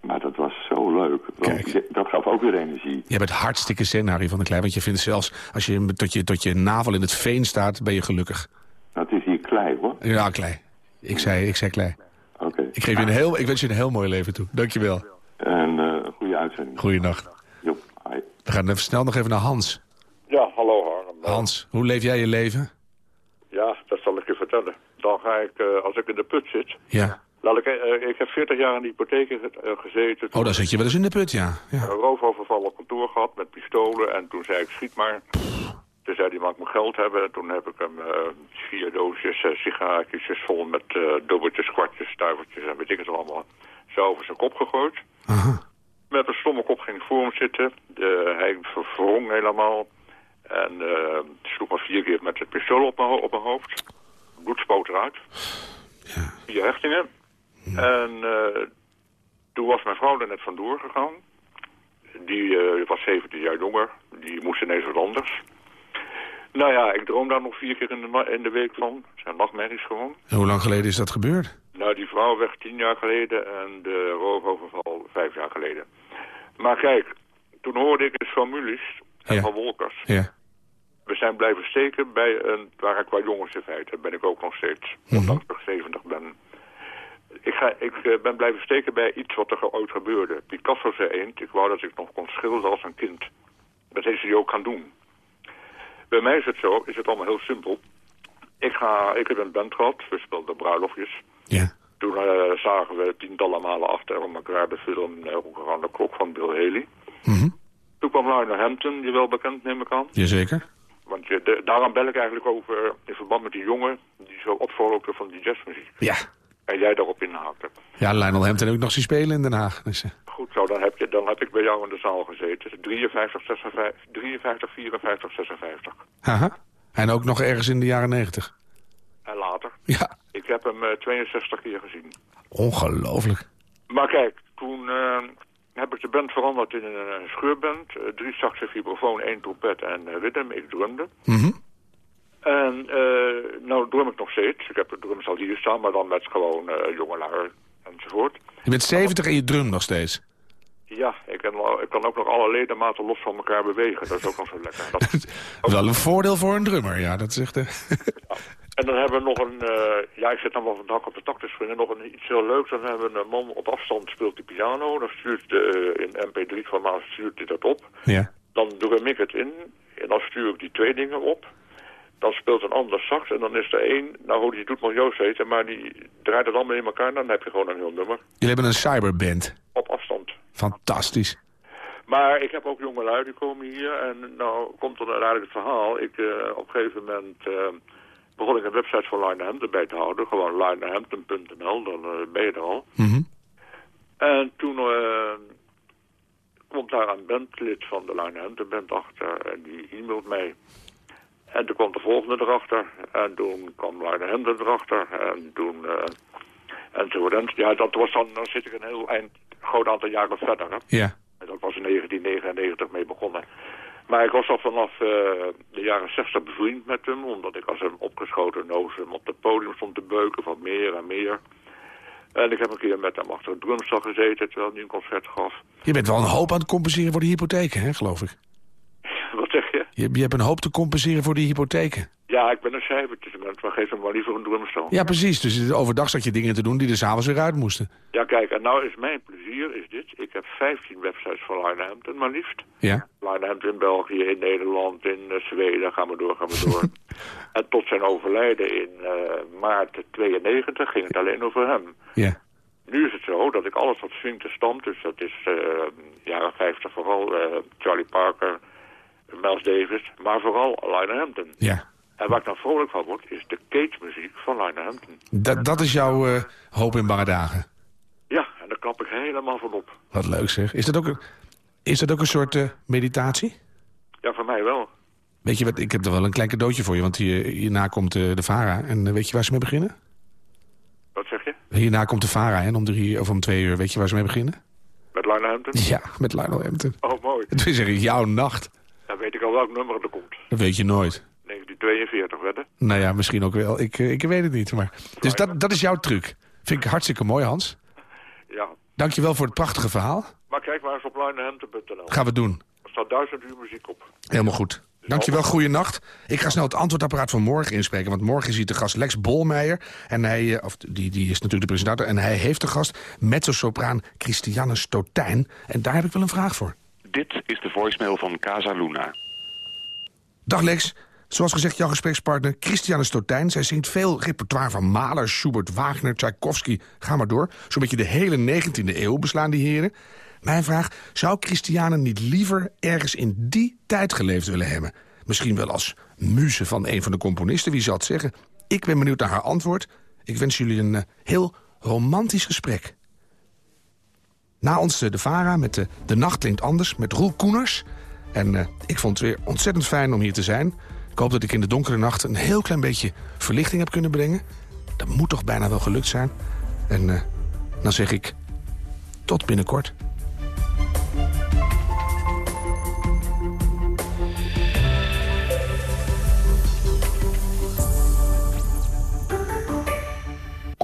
Maar dat was zo leuk. Want je- dat gaf ook weer energie. Je bent hartstikke zen, Harry van der Klei. Want je vindt zelfs, als je tot, je tot je navel in het veen staat, ben je gelukkig. Het is hier klei hoor. Ja, klei. Ik zei, ik zei klei. Oké. Ik, geef je een heel, ik wens je een heel mooi leven toe. Dankjewel. En eh, een goede uitzending. Goeienacht. Joep, hi. We gaan even snel nog even naar Hans. Ja, hallo Harm. Hans, hoe leef jij je leven? Ja, dat zal ik je vertellen. Dan ga ik, eh, als ik in de put zit... Ja. Laat ik, eh, ik heb 40 jaar in de hypotheek eh, gezeten. Oh, dan zit je wel eens in de put, ja. ja. Een roofoverval op kantoor gehad met pistolen. En toen zei ik, schiet maar. Toen zei hij, maar ik moet geld hebben. En toen heb ik hem eh, vier doosjes uh, sigaretjes vol met eh dubbeltjes, kwartjes, stuivertjes en weet ik het allemaal. Zo over zijn kop gegooid. Met een stomme kop ging ik voor hem zitten. De, hij verwrong helemaal. En sloeg me vier keer met het pistool op mijn, op mijn hoofd. Bloed spoot eruit. Vier hechtingen. En eh, toen was mijn vrouw er net vandoor gegaan. Die eh, was 17 jaar jonger. Die moest ineens wat anders. Nou ja, ik droom daar nog vier keer in de, in de week van. Het zijn nachtmerries gewoon. En hoe lang geleden is dat gebeurd? Nou, die vrouw weg tien jaar geleden en de roofoverval vijf jaar geleden. Maar kijk, toen hoorde ik het van Mulis en van Wolkers. Ja. We zijn blijven steken bij een, het waren qua jongens in feite, ben ik ook nog steeds, ondanks dat ik 70 ben. Ik, ga, ik eh, ben blijven steken bij iets wat er ooit gebeurde. Picasso zei eens, ik wou dat ik nog kon schilderen als een kind. Dat heeft hij ook gaan doen. Bij mij is het zo, is het allemaal heel simpel. Ik, ga, ik heb een band gehad, we speelden bruiloftjes. Ja. Toen eh, zagen we tientallen malen achter elkaar de film uh, aan de klok van Bill Haley. Mhm. Toen kwam Lionel Hampton, je wel bekend neem ik aan. Jazeker. Want je, de, daarom bel ik eigenlijk over in verband met die jongen die zo opvolgde van die jazzmuziek. Ja. En jij daarop inhaakte. Ja, Lionel Hampton heb ik nog zien spelen in Den Haag. Dus, eh, Goed zo, dan heb, je, dan heb ik bij jou in de zaal gezeten. 53, 56, 53 54, 56. haha. En ook nog ergens in de jaren 90. En later. Ja. Ik heb hem eh, 62 keer gezien. Ongelooflijk. Maar kijk, toen eh, heb ik de band veranderd in een eh, scheurband. Eh, drie saxen, vibrafoon, één trompet en eh, rhythm. Ik drumde. Mhm. En eh, nou drum ik nog steeds. Ik heb de drums al hier staan, maar dan met gewoon jongelui enzovoort. Je bent 70 en je drum nog steeds. Ja, ik ik kan ook nog alle ledematen los van elkaar bewegen. Dat is ook nog zo lekker. Dat, Wel een voordeel voor een drummer, ja. Dat zegt de... en dan hebben we nog een... eh, ja, ik zit dan wel van dak op de tak te springen. Nog een, iets heel leuks. Dan hebben we een man op afstand speelt die piano. Dan stuurt de, in MP3 formaat stuurt hij dat op. Ja. Dan drum ik het in. En dan stuur ik die twee dingen op. Dan speelt een ander sax. En dan is er één... Nou, die doet nog Joost heten. Maar die draait het allemaal in elkaar. Dan heb je gewoon een heel nummer. Jullie hebben een cyberband. Op afstand. Fantastisch. Maar ik heb ook jonge lui die komen hier. En nou komt er uiteindelijk het verhaal. Ik, eh, op een gegeven moment eh, begon ik een website voor Line Hampton bij te houden. Gewoon linehampton.nl, dan eh, ben je er al. Mhm. En toen komt daar een bandlid van de Line Hampton band achter. En die e-mailt mij. En toen kwam de volgende erachter. En toen kwam Line Hampton erachter. En toen... eh enzovoort. En ja, dat was dan, dan zit ik een heel eind, groot aantal jaren verder. Hè. Ja. En dat was in 1999 mee begonnen. Maar ik was al vanaf eh, de jaren 60 bevriend met hem, omdat ik als een opgeschoten noos hem op het podium stond te beuken van meer en meer. En ik heb een keer met hem achter het drumstel gezeten terwijl hij een concert gaf. Je bent wel een hoop aan het compenseren voor de hypotheken, hè, geloof ik. Je? Hebt een hoop te compenseren voor die hypotheken. Ja, ik ben een cijfertjesmens, maar geef hem maar liever een drumstel. Ja, precies. Dus overdag zat je dingen te doen die er s'avonds weer uit moesten. Ja, kijk, en nou is mijn plezier is dit. Ik heb 15 websites van Line Hampton, maar liefst. Ja. Line Hampton in België, in Nederland, in eh, Zweden, gaan we door, gaan we door. en tot zijn overlijden in eh, maart 92 ging het alleen over hem. Ja. Nu is het zo dat ik alles wat swingt stamt, dus dat is eh, jaren 50 vooral Charlie Parker, Miles Davis, maar vooral Lionel Hampton. Ja. En waar ik dan vrolijk van word, is de Cage-muziek van Lionel Hampton. Dat, dat is jouw eh, hoop in bange dagen. Ja, en daar knap ik helemaal van op. Wat leuk zeg. Is dat ook een, is dat ook een soort eh, meditatie? Ja, voor mij wel. Weet je wat, ik heb er wel een klein cadeautje voor je, want hier, hierna komt eh, de VARA. En weet je waar ze mee beginnen? Wat zeg je? Hierna komt de VARA en om drie of om twee uur, weet je waar ze mee beginnen? Met Lionel Hampton? Ja, met Lionel Hampton. Oh, mooi. Het is zeggen, jouw nacht. Welk nummer er komt. Dat weet je nooit. 1942, wedden? Nou ja, misschien ook wel. Ik, eh, ik weet het niet. Maar... Dus dat, dat is jouw truc. Vind ik hartstikke mooi, Hans. Ja. Dankjewel voor het prachtige verhaal. Maar kijk maar eens op lionelhampton.nl. Gaan we doen. Er staat duizend uur muziek op. Helemaal goed. Dankjewel, goeienacht. Ik ga snel het antwoordapparaat van morgen inspreken. Want morgen is hier de gast Lex Bolmeijer. En hij, eh, of die, die is natuurlijk de presentator. En hij heeft de gast mezzo-sopraan Christiane Stotijn. En daar heb ik wel een vraag voor. Dit is de voicemail van Casa Luna. Dag Lex. Zoals gezegd, jouw gesprekspartner Christiane Stotijn. Zij zingt veel repertoire van Mahler, Schubert, Wagner, Tchaikovsky. Ga maar door. Zo'n beetje de hele 19e eeuw beslaan die heren. Mijn vraag, zou Christiane niet liever ergens in die tijd geleefd willen hebben? Misschien wel als muze van een van de componisten, wie zal het zeggen? Ik ben benieuwd naar haar antwoord. Ik wens jullie een eh, heel romantisch gesprek. Na ons eh, de Vara met de, de Nacht Klinkt Anders met Roel Koeners. En eh, ik vond het weer ontzettend fijn om hier te zijn. Ik hoop dat ik in de donkere nacht een heel klein beetje verlichting heb kunnen brengen. dat moet toch bijna wel gelukt zijn. En eh, dan zeg ik tot binnenkort.